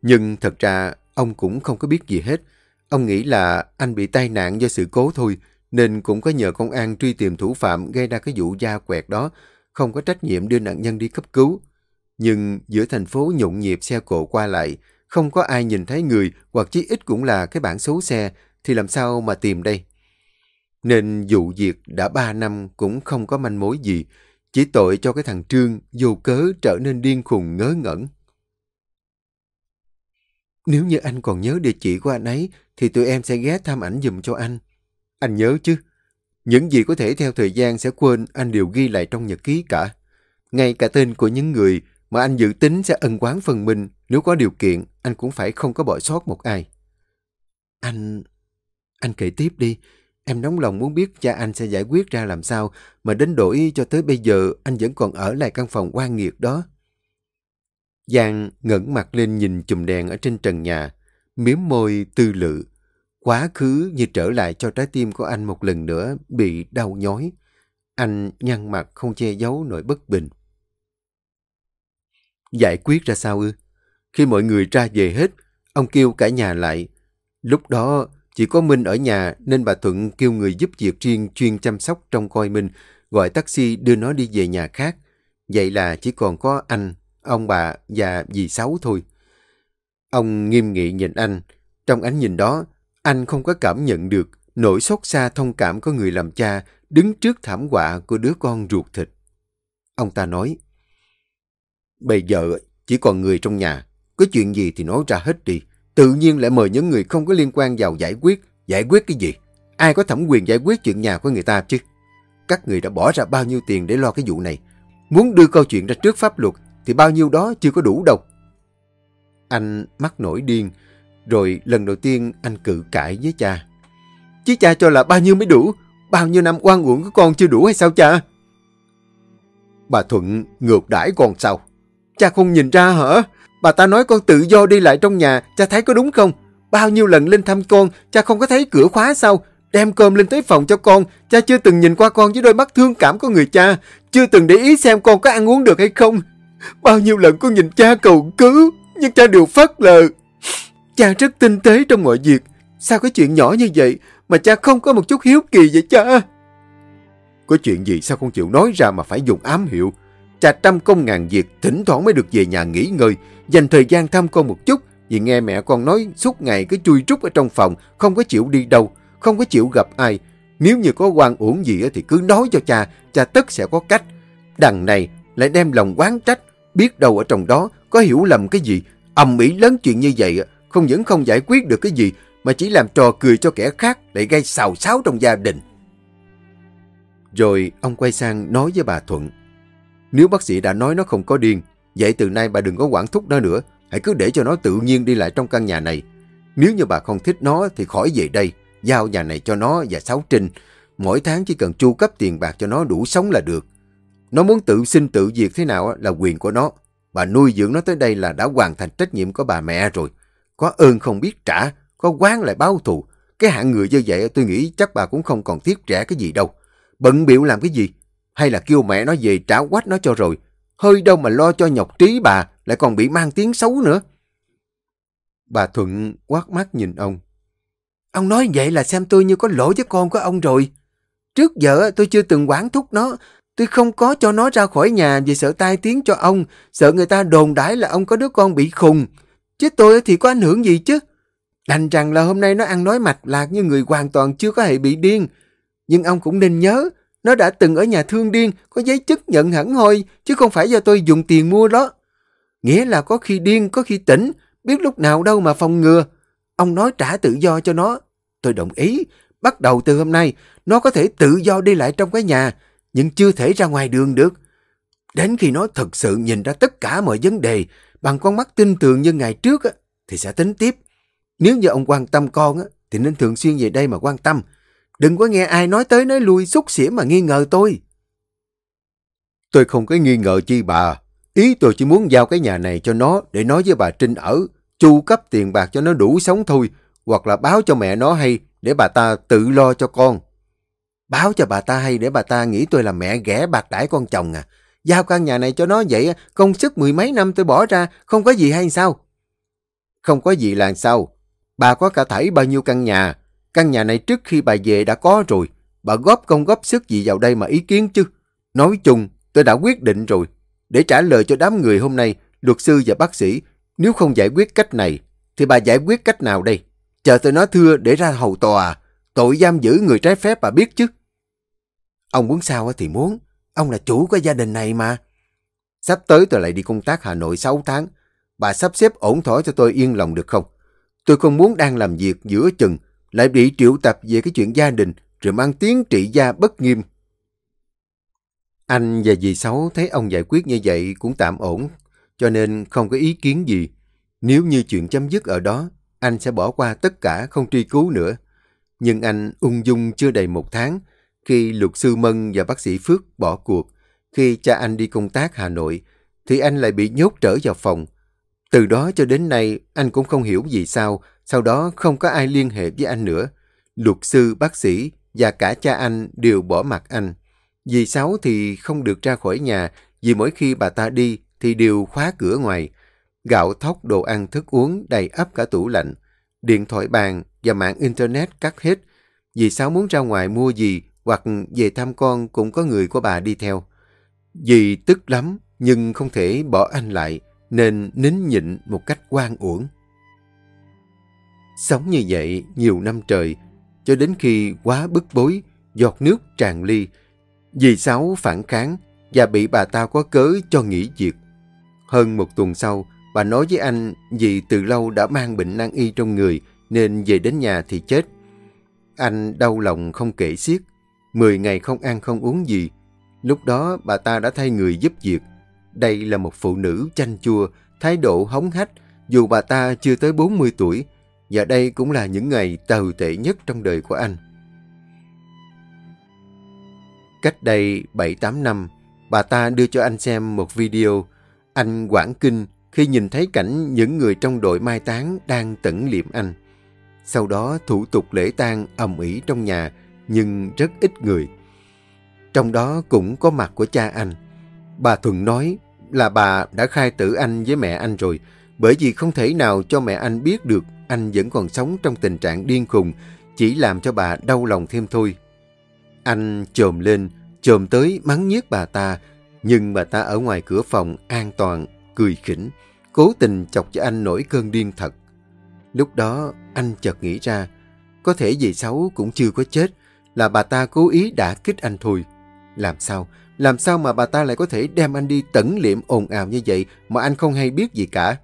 Nhưng thật ra ông cũng không có biết gì hết. Ông nghĩ là anh bị tai nạn do sự cố thôi, nên cũng có nhờ công an truy tìm thủ phạm gây ra cái vụ da quẹt đó, không có trách nhiệm đưa nạn nhân đi cấp cứu. Nhưng giữa thành phố nhộn nhịp xe cộ qua lại, không có ai nhìn thấy người hoặc chí ít cũng là cái bản số xe, thì làm sao mà tìm đây? Nên vụ việc đã ba năm cũng không có manh mối gì, chỉ tội cho cái thằng Trương vô cớ trở nên điên khùng ngớ ngẩn. Nếu như anh còn nhớ địa chỉ của anh ấy, thì tụi em sẽ ghé thăm ảnh dùm cho anh. Anh nhớ chứ? Những gì có thể theo thời gian sẽ quên, anh đều ghi lại trong nhật ký cả. Ngay cả tên của những người mà anh dự tính sẽ ân quán phần mình, nếu có điều kiện, anh cũng phải không có bỏ sót một ai. Anh... anh kể tiếp đi. Em nóng lòng muốn biết cha anh sẽ giải quyết ra làm sao, mà đến đổi cho tới bây giờ anh vẫn còn ở lại căn phòng quan nghiệt đó. Giang ngẩng mặt lên nhìn chùm đèn ở trên trần nhà, miếm môi tư lự. Quá khứ như trở lại cho trái tim của anh một lần nữa bị đau nhói. Anh nhăn mặt không che giấu nỗi bất bình. Giải quyết ra sao ư? Khi mọi người ra về hết, ông kêu cả nhà lại. Lúc đó chỉ có Minh ở nhà nên bà Thuận kêu người giúp việc riêng chuyên chăm sóc trong coi Minh, gọi taxi đưa nó đi về nhà khác. Vậy là chỉ còn có anh, ông bà và dì Sáu thôi. Ông nghiêm nghị nhìn anh. Trong ánh nhìn đó, anh không có cảm nhận được nỗi xót xa thông cảm của người làm cha đứng trước thảm họa của đứa con ruột thịt. Ông ta nói, Bây giờ chỉ còn người trong nhà, có chuyện gì thì nói ra hết đi. Tự nhiên lại mời những người không có liên quan vào giải quyết. Giải quyết cái gì? Ai có thẩm quyền giải quyết chuyện nhà của người ta chứ? Các người đã bỏ ra bao nhiêu tiền để lo cái vụ này? Muốn đưa câu chuyện ra trước pháp luật thì bao nhiêu đó chưa có đủ đâu. Anh mắc nổi điên, rồi lần đầu tiên anh cự cãi với cha. Chứ cha cho là bao nhiêu mới đủ? Bao nhiêu năm oan uổng của con chưa đủ hay sao cha? Bà Thuận ngược đãi con sao? Cha không nhìn ra hả? Bà ta nói con tự do đi lại trong nhà, cha thấy có đúng không? Bao nhiêu lần lên thăm con, cha không có thấy cửa khóa sao? Đem cơm lên tới phòng cho con, cha chưa từng nhìn qua con với đôi mắt thương cảm của người cha, chưa từng để ý xem con có ăn uống được hay không. Bao nhiêu lần con nhìn cha cầu cứu, nhưng cha đều phớt lờ. Cha rất tinh tế trong mọi việc, sao cái chuyện nhỏ như vậy mà cha không có một chút hiếu kỳ vậy cha? Có chuyện gì sao không chịu nói ra mà phải dùng ám hiệu? Trà trăm công ngàn việc, thỉnh thoảng mới được về nhà nghỉ ngơi, dành thời gian thăm con một chút, vì nghe mẹ con nói suốt ngày cứ chui trúc ở trong phòng, không có chịu đi đâu, không có chịu gặp ai. Nếu như có quan uổng gì thì cứ nói cho cha, cha tất sẽ có cách. Đằng này lại đem lòng quán trách, biết đâu ở trong đó có hiểu lầm cái gì. Ầm ĩ lớn chuyện như vậy, không những không giải quyết được cái gì, mà chỉ làm trò cười cho kẻ khác lại gây xào xáo trong gia đình. Rồi ông quay sang nói với bà Thuận. Nếu bác sĩ đã nói nó không có điên, vậy từ nay bà đừng có quản thúc nó nữa. Hãy cứ để cho nó tự nhiên đi lại trong căn nhà này. Nếu như bà không thích nó thì khỏi về đây. Giao nhà này cho nó và Sáu Trinh. Mỗi tháng chỉ cần chu cấp tiền bạc cho nó đủ sống là được. Nó muốn tự sinh tự diệt thế nào là quyền của nó. Bà nuôi dưỡng nó tới đây là đã hoàn thành trách nhiệm của bà mẹ rồi. Có ơn không biết trả, có quán lại báo thù. Cái hạng người như vậy tôi nghĩ chắc bà cũng không còn tiếc rẻ cái gì đâu. Bận biểu làm cái gì? Hay là kêu mẹ nó về trả quách nó cho rồi. Hơi đâu mà lo cho nhọc trí bà, lại còn bị mang tiếng xấu nữa. Bà Thuận quát mắt nhìn ông. Ông nói vậy là xem tôi như có lỗi với con của ông rồi. Trước giờ tôi chưa từng quản thúc nó, Tôi không có cho nó ra khỏi nhà vì sợ tai tiếng cho ông, sợ người ta đồn đãi là ông có đứa con bị khùng. Chứ tôi thì có ảnh hưởng gì chứ? Đành rằng là hôm nay nó ăn nói mạch lạc như người hoàn toàn chưa có hề bị điên. Nhưng ông cũng nên nhớ, nó đã từng ở nhà thương điên, có giấy chứng nhận hẳn hoi, chứ không phải do tôi dùng tiền mua đó. Nghĩa là có khi điên, có khi tỉnh, biết lúc nào đâu mà phòng ngừa. Ông nói trả tự do cho nó. Tôi đồng ý, bắt đầu từ hôm nay, nó có thể tự do đi lại trong cái nhà, nhưng chưa thể ra ngoài đường được. Đến khi nó thật sự nhìn ra tất cả mọi vấn đề bằng con mắt tin tưởng như ngày trước thì sẽ tính tiếp. Nếu như ông quan tâm con thì nên thường xuyên về đây mà quan tâm. Đừng có nghe ai nói tới nói lui xúc xỉa mà nghi ngờ tôi. Tôi không có nghi ngờ chi bà. Ý tôi chỉ muốn giao cái nhà này cho nó để nói với bà Trinh ở, chu cấp tiền bạc cho nó đủ sống thôi, hoặc là báo cho mẹ nó hay để bà ta tự lo cho con. Báo cho bà ta hay để bà ta nghĩ tôi là mẹ ghẻ bạc đãi con chồng à. Giao căn nhà này cho nó vậy, công sức mười mấy năm tôi bỏ ra, không có gì hay sao? Không có gì là sao? Bà có cả thảy bao nhiêu căn nhà? Căn nhà này trước khi bà về đã có rồi. Bà góp công góp sức gì vào đây mà ý kiến chứ? Nói chung, tôi đã quyết định rồi. Để trả lời cho đám người hôm nay, luật sư và bác sĩ, nếu không giải quyết cách này, thì bà giải quyết cách nào đây? Chờ tôi nói thưa để ra hầu tòa, à? tội giam giữ người trái phép bà biết chứ. Ông muốn sao thì muốn, ông là chủ của gia đình này mà. Sắp tới tôi lại đi công tác Hà Nội 6 tháng, bà sắp xếp ổn thỏa cho tôi yên lòng được không? Tôi không muốn đang làm việc giữa chừng, lại bị triệu tập về cái chuyện gia đình, rồi mang tiếng trị gia bất nghiêm. Anh và dì Sáu thấy ông giải quyết như vậy cũng tạm ổn, cho nên không có ý kiến gì. Nếu như chuyện chấm dứt ở đó, anh sẽ bỏ qua tất cả không truy cứu nữa. Nhưng anh ung dung chưa đầy một tháng, khi luật sư Mân và bác sĩ Phước bỏ cuộc, khi cha anh đi công tác Hà Nội, thì anh lại bị nhốt trở vào phòng. Từ đó cho đến nay, anh cũng không hiểu vì sao, sau đó không có ai liên hệ với anh nữa. Luật sư, bác sĩ và cả cha anh đều bỏ mặt anh. Dì Sáu thì không được ra khỏi nhà vì mỗi khi bà ta đi thì đều khóa cửa ngoài. Gạo thóc đồ ăn thức uống đầy ắp cả tủ lạnh. Điện thoại bàn và mạng Internet cắt hết. Dì Sáu muốn ra ngoài mua gì hoặc về thăm con cũng có người của bà đi theo. Dì tức lắm nhưng không thể bỏ anh lại nên nín nhịn một cách quan uổng. Sống như vậy nhiều năm trời cho đến khi quá bức bối, giọt nước tràn ly, Dì Sáu phản kháng và bị bà ta có cớ cho nghỉ việc. Hơn một tuần sau, bà nói với anh vì từ lâu đã mang bệnh nan y trong người nên về đến nhà thì chết. Anh đau lòng không kể xiết, mười ngày không ăn không uống gì. Lúc đó bà ta đã thay người giúp việc. Đây là một phụ nữ chanh chua, thái độ hống hách dù bà ta chưa tới 40 tuổi và đây cũng là những ngày tồi tệ nhất trong đời của anh. Cách đây 7-8 năm, bà ta đưa cho anh xem một video. Anh quảng kinh khi nhìn thấy cảnh những người trong đội mai táng đang tẩn liệm anh. Sau đó thủ tục lễ tang ầm ĩ trong nhà, nhưng rất ít người. Trong đó cũng có mặt của cha anh. Bà Thuận nói là bà đã khai tử anh với mẹ anh rồi, bởi vì không thể nào cho mẹ anh biết được anh vẫn còn sống trong tình trạng điên khùng, chỉ làm cho bà đau lòng thêm thôi. Anh trồm lên, trồm tới mắng nhiếc bà ta, nhưng bà ta ở ngoài cửa phòng an toàn, cười khỉnh, cố tình chọc cho anh nổi cơn điên thật. Lúc đó anh chợt nghĩ ra, có thể dì Sáu cũng chưa có chết, là bà ta cố ý đã kích anh thôi. Làm sao? Làm sao mà bà ta lại có thể đem anh đi tẩn liệm ồn ào như vậy mà anh không hay biết gì cả?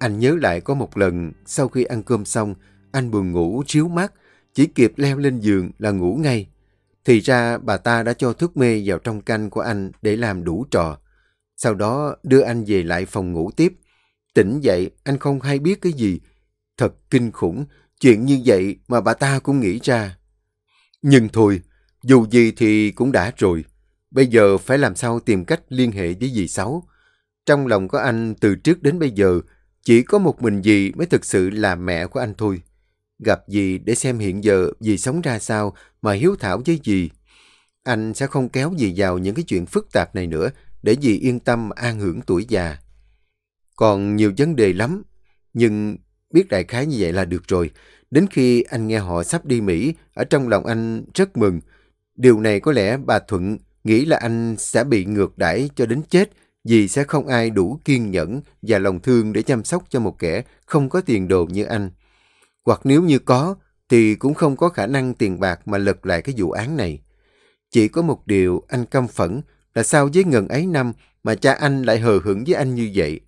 Anh nhớ lại có một lần sau khi ăn cơm xong, anh buồn ngủ chiếu mắt, chỉ kịp leo lên giường là ngủ ngay. Thì ra bà ta đã cho thuốc mê vào trong canh của anh để làm đủ trò. Sau đó đưa anh về lại phòng ngủ tiếp. Tỉnh dậy anh không hay biết cái gì. Thật kinh khủng, chuyện như vậy mà bà ta cũng nghĩ ra. Nhưng thôi, dù gì thì cũng đã rồi. Bây giờ phải làm sao tìm cách liên hệ với dì Sáu. Trong lòng của anh từ trước đến bây giờ, chỉ có một mình dì mới thực sự là mẹ của anh thôi gặp dì để xem hiện giờ dì sống ra sao mà hiếu thảo với dì. Anh sẽ không kéo dì vào những cái chuyện phức tạp này nữa để dì yên tâm an hưởng tuổi già. Còn nhiều vấn đề lắm, nhưng biết đại khái như vậy là được rồi. Đến khi anh nghe họ sắp đi Mỹ, ở trong lòng anh rất mừng. Điều này có lẽ bà Thuận nghĩ là anh sẽ bị ngược đãi cho đến chết vì sẽ không ai đủ kiên nhẫn và lòng thương để chăm sóc cho một kẻ không có tiền đồ như anh. Hoặc nếu như có, thì cũng không có khả năng tiền bạc mà lật lại cái vụ án này. Chỉ có một điều anh căm phẫn là sao với ngần ấy năm mà cha anh lại hờ hững với anh như vậy.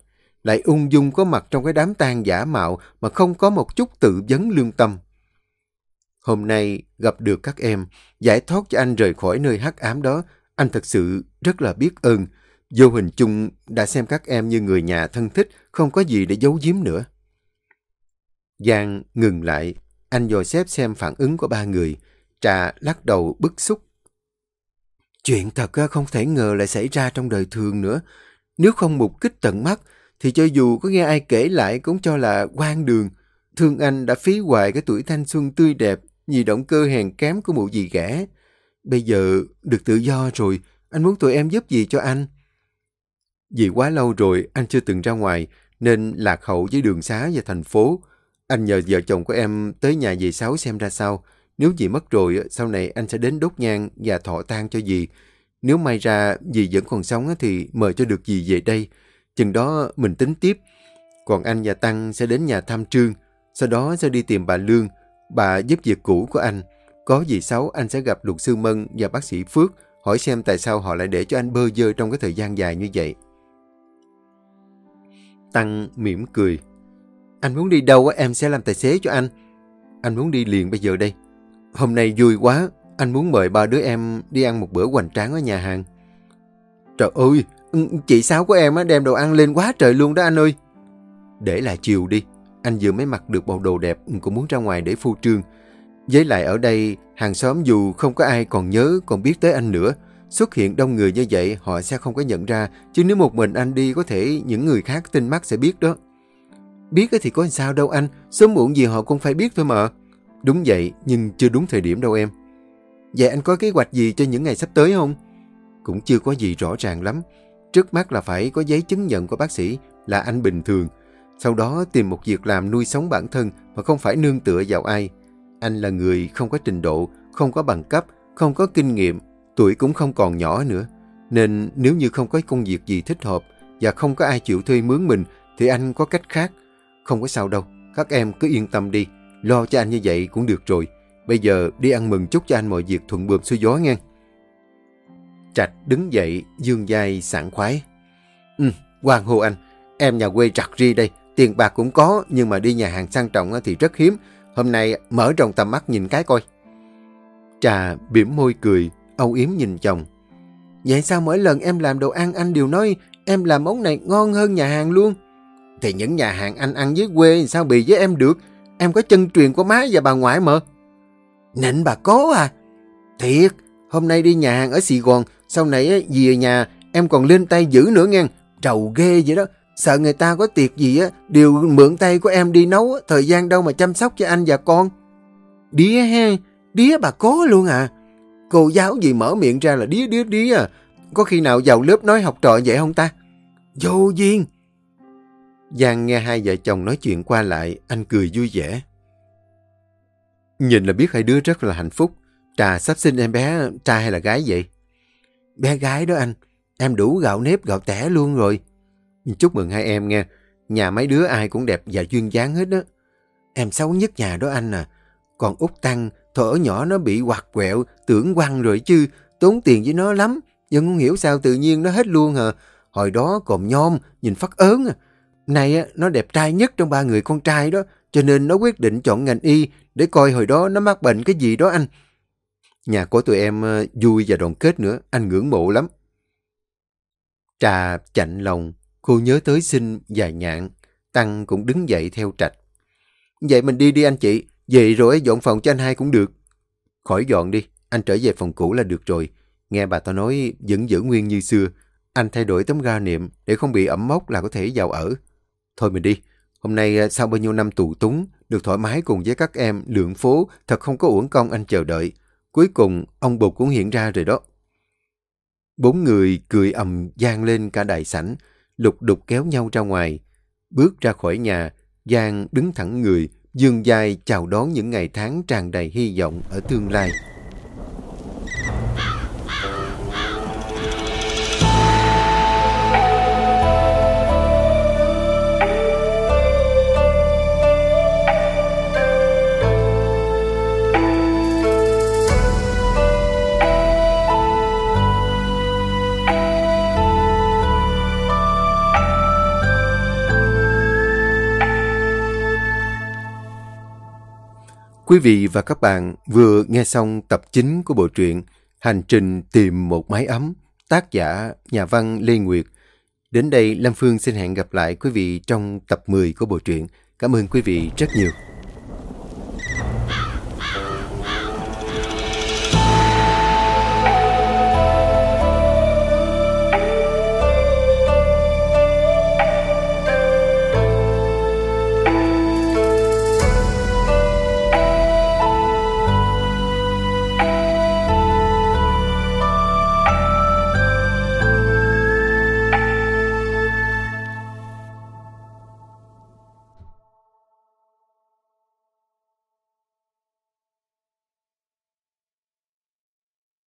Lại ung dung có mặt trong cái đám tang giả mạo mà không có một chút tự vấn lương tâm. Hôm nay gặp được các em, giải thoát cho anh rời khỏi nơi hắc ám đó, anh thật sự rất là biết ơn. Vô hình chung đã xem các em như người nhà thân thích, không có gì để giấu giếm nữa. Giang ngừng lại, anh dò xếp xem phản ứng của ba người. Trà lắc đầu bức xúc. Chuyện thật không thể ngờ lại xảy ra trong đời thường nữa. Nếu không mục kích tận mắt, thì cho dù có nghe ai kể lại cũng cho là quan đường. Thương anh đã phí hoài cái tuổi thanh xuân tươi đẹp vì động cơ hèn kém của mụ dì ghẻ. Bây giờ được tự do rồi, anh muốn tụi em giúp gì cho anh? Vì quá lâu rồi anh chưa từng ra ngoài, nên lạc hậu với đường xá và thành phố. Anh nhờ vợ chồng của em tới nhà dì Sáu xem ra sao. Nếu dì mất rồi, sau này anh sẽ đến đốt nhang và thọ tang cho dì. Nếu may ra dì vẫn còn sống thì mời cho được dì về đây. Chừng đó mình tính tiếp. Còn anh và Tăng sẽ đến nhà thăm Trương. Sau đó sẽ đi tìm bà Lương, bà giúp việc cũ của anh. Có gì xấu anh sẽ gặp luật sư Mân và bác sĩ Phước hỏi xem tại sao họ lại để cho anh bơ dơ trong cái thời gian dài như vậy. Tăng mỉm cười. Anh muốn đi đâu em sẽ làm tài xế cho anh. Anh muốn đi liền bây giờ đây. Hôm nay vui quá, anh muốn mời ba đứa em đi ăn một bữa hoành tráng ở nhà hàng. Trời ơi, ừ, chị Sáu của em đem đồ ăn lên quá trời luôn đó anh ơi. Để lại chiều đi, anh vừa mới mặc được bộ đồ đẹp cũng muốn ra ngoài để phu trương. Với lại ở đây, hàng xóm dù không có ai còn nhớ, còn biết tới anh nữa, xuất hiện đông người như vậy họ sẽ không có nhận ra, chứ nếu một mình anh đi có thể những người khác tinh mắt sẽ biết đó. Biết thì có sao đâu anh, sớm muộn gì họ cũng phải biết thôi mà. Đúng vậy, nhưng chưa đúng thời điểm đâu em. Vậy anh có kế hoạch gì cho những ngày sắp tới không? Cũng chưa có gì rõ ràng lắm. Trước mắt là phải có giấy chứng nhận của bác sĩ là anh bình thường. Sau đó tìm một việc làm nuôi sống bản thân mà không phải nương tựa vào ai. Anh là người không có trình độ, không có bằng cấp, không có kinh nghiệm, tuổi cũng không còn nhỏ nữa. Nên nếu như không có công việc gì thích hợp và không có ai chịu thuê mướn mình thì anh có cách khác. Không có sao đâu, các em cứ yên tâm đi. Lo cho anh như vậy cũng được rồi. Bây giờ đi ăn mừng chúc cho anh mọi việc thuận buồm xuôi gió nghe. Trạch đứng dậy, dương dai sảng khoái. Ừ, quan hô anh. Em nhà quê trặc ri đây. Tiền bạc cũng có, nhưng mà đi nhà hàng sang trọng thì rất hiếm. Hôm nay mở rộng tầm mắt nhìn cái coi. Trà bỉm môi cười, âu yếm nhìn chồng. Vậy sao mỗi lần em làm đồ ăn anh đều nói em làm món này ngon hơn nhà hàng luôn? Thì những nhà hàng anh ăn dưới quê sao bị với em được? Em có chân truyền của má và bà ngoại mà. Nịnh bà cố à? Thiệt, hôm nay đi nhà hàng ở Sài Gòn, sau này về nhà em còn lên tay giữ nữa nghe. Trầu ghê vậy đó. Sợ người ta có tiệc gì á, đều mượn tay của em đi nấu, thời gian đâu mà chăm sóc cho anh và con. Đía ha, đía bà cố luôn à. Cô giáo gì mở miệng ra là đía đía đía à. Có khi nào vào lớp nói học trò vậy không ta? Vô duyên. Giang nghe hai vợ chồng nói chuyện qua lại, anh cười vui vẻ. Nhìn là biết hai đứa rất là hạnh phúc. Trà sắp sinh em bé trai hay là gái vậy? Bé gái đó anh. Em đủ gạo nếp gạo tẻ luôn rồi. Chúc mừng hai em nghe. Nhà mấy đứa ai cũng đẹp và duyên dáng hết đó. Em xấu nhất nhà đó anh à. Còn út Tăng, thở nhỏ nó bị quạt quẹo, tưởng quăng rồi chứ. Tốn tiền với nó lắm. Nhưng không hiểu sao tự nhiên nó hết luôn hả. Hồi đó còn nhom, nhìn phát ớn à. Này nó đẹp trai nhất trong ba người con trai đó. Cho nên nó quyết định chọn ngành y để coi hồi đó nó mắc bệnh cái gì đó anh. Nhà của tụi em ờ, vui và đoàn kết nữa, anh ngưỡng mộ lắm. Trà chạnh lòng, cô nhớ tới sinh và nhạn, Tăng cũng đứng dậy theo trạch. Vậy mình đi đi anh chị, về rồi dọn phòng cho anh hai cũng được. Khỏi dọn đi, anh trở về phòng cũ là được rồi. Nghe bà ta nói vẫn giữ nguyên như xưa, anh thay đổi tấm ga niệm để không bị ẩm mốc là có thể vào ở. Thôi mình đi, hôm nay à, sau bao nhiêu năm tù túng, được thoải mái cùng với các em lượng phố, thật không có uổng công anh chờ đợi. Cuối cùng, ông Bụt cũng hiện ra rồi đó. Bốn người cười ầm gian lên cả đại sảnh, lục đục kéo nhau ra ngoài. Bước ra khỏi nhà, Giang đứng thẳng người, dương dài chào đón những ngày tháng tràn đầy hy vọng ở tương lai. Quý vị và các bạn vừa nghe xong tập 9 của bộ truyện Hành trình tìm một mái ấm, tác giả nhà văn Lê Nguyệt. Đến đây Lâm Phương xin hẹn gặp lại quý vị trong tập 10 của bộ truyện. Cảm ơn quý vị rất nhiều.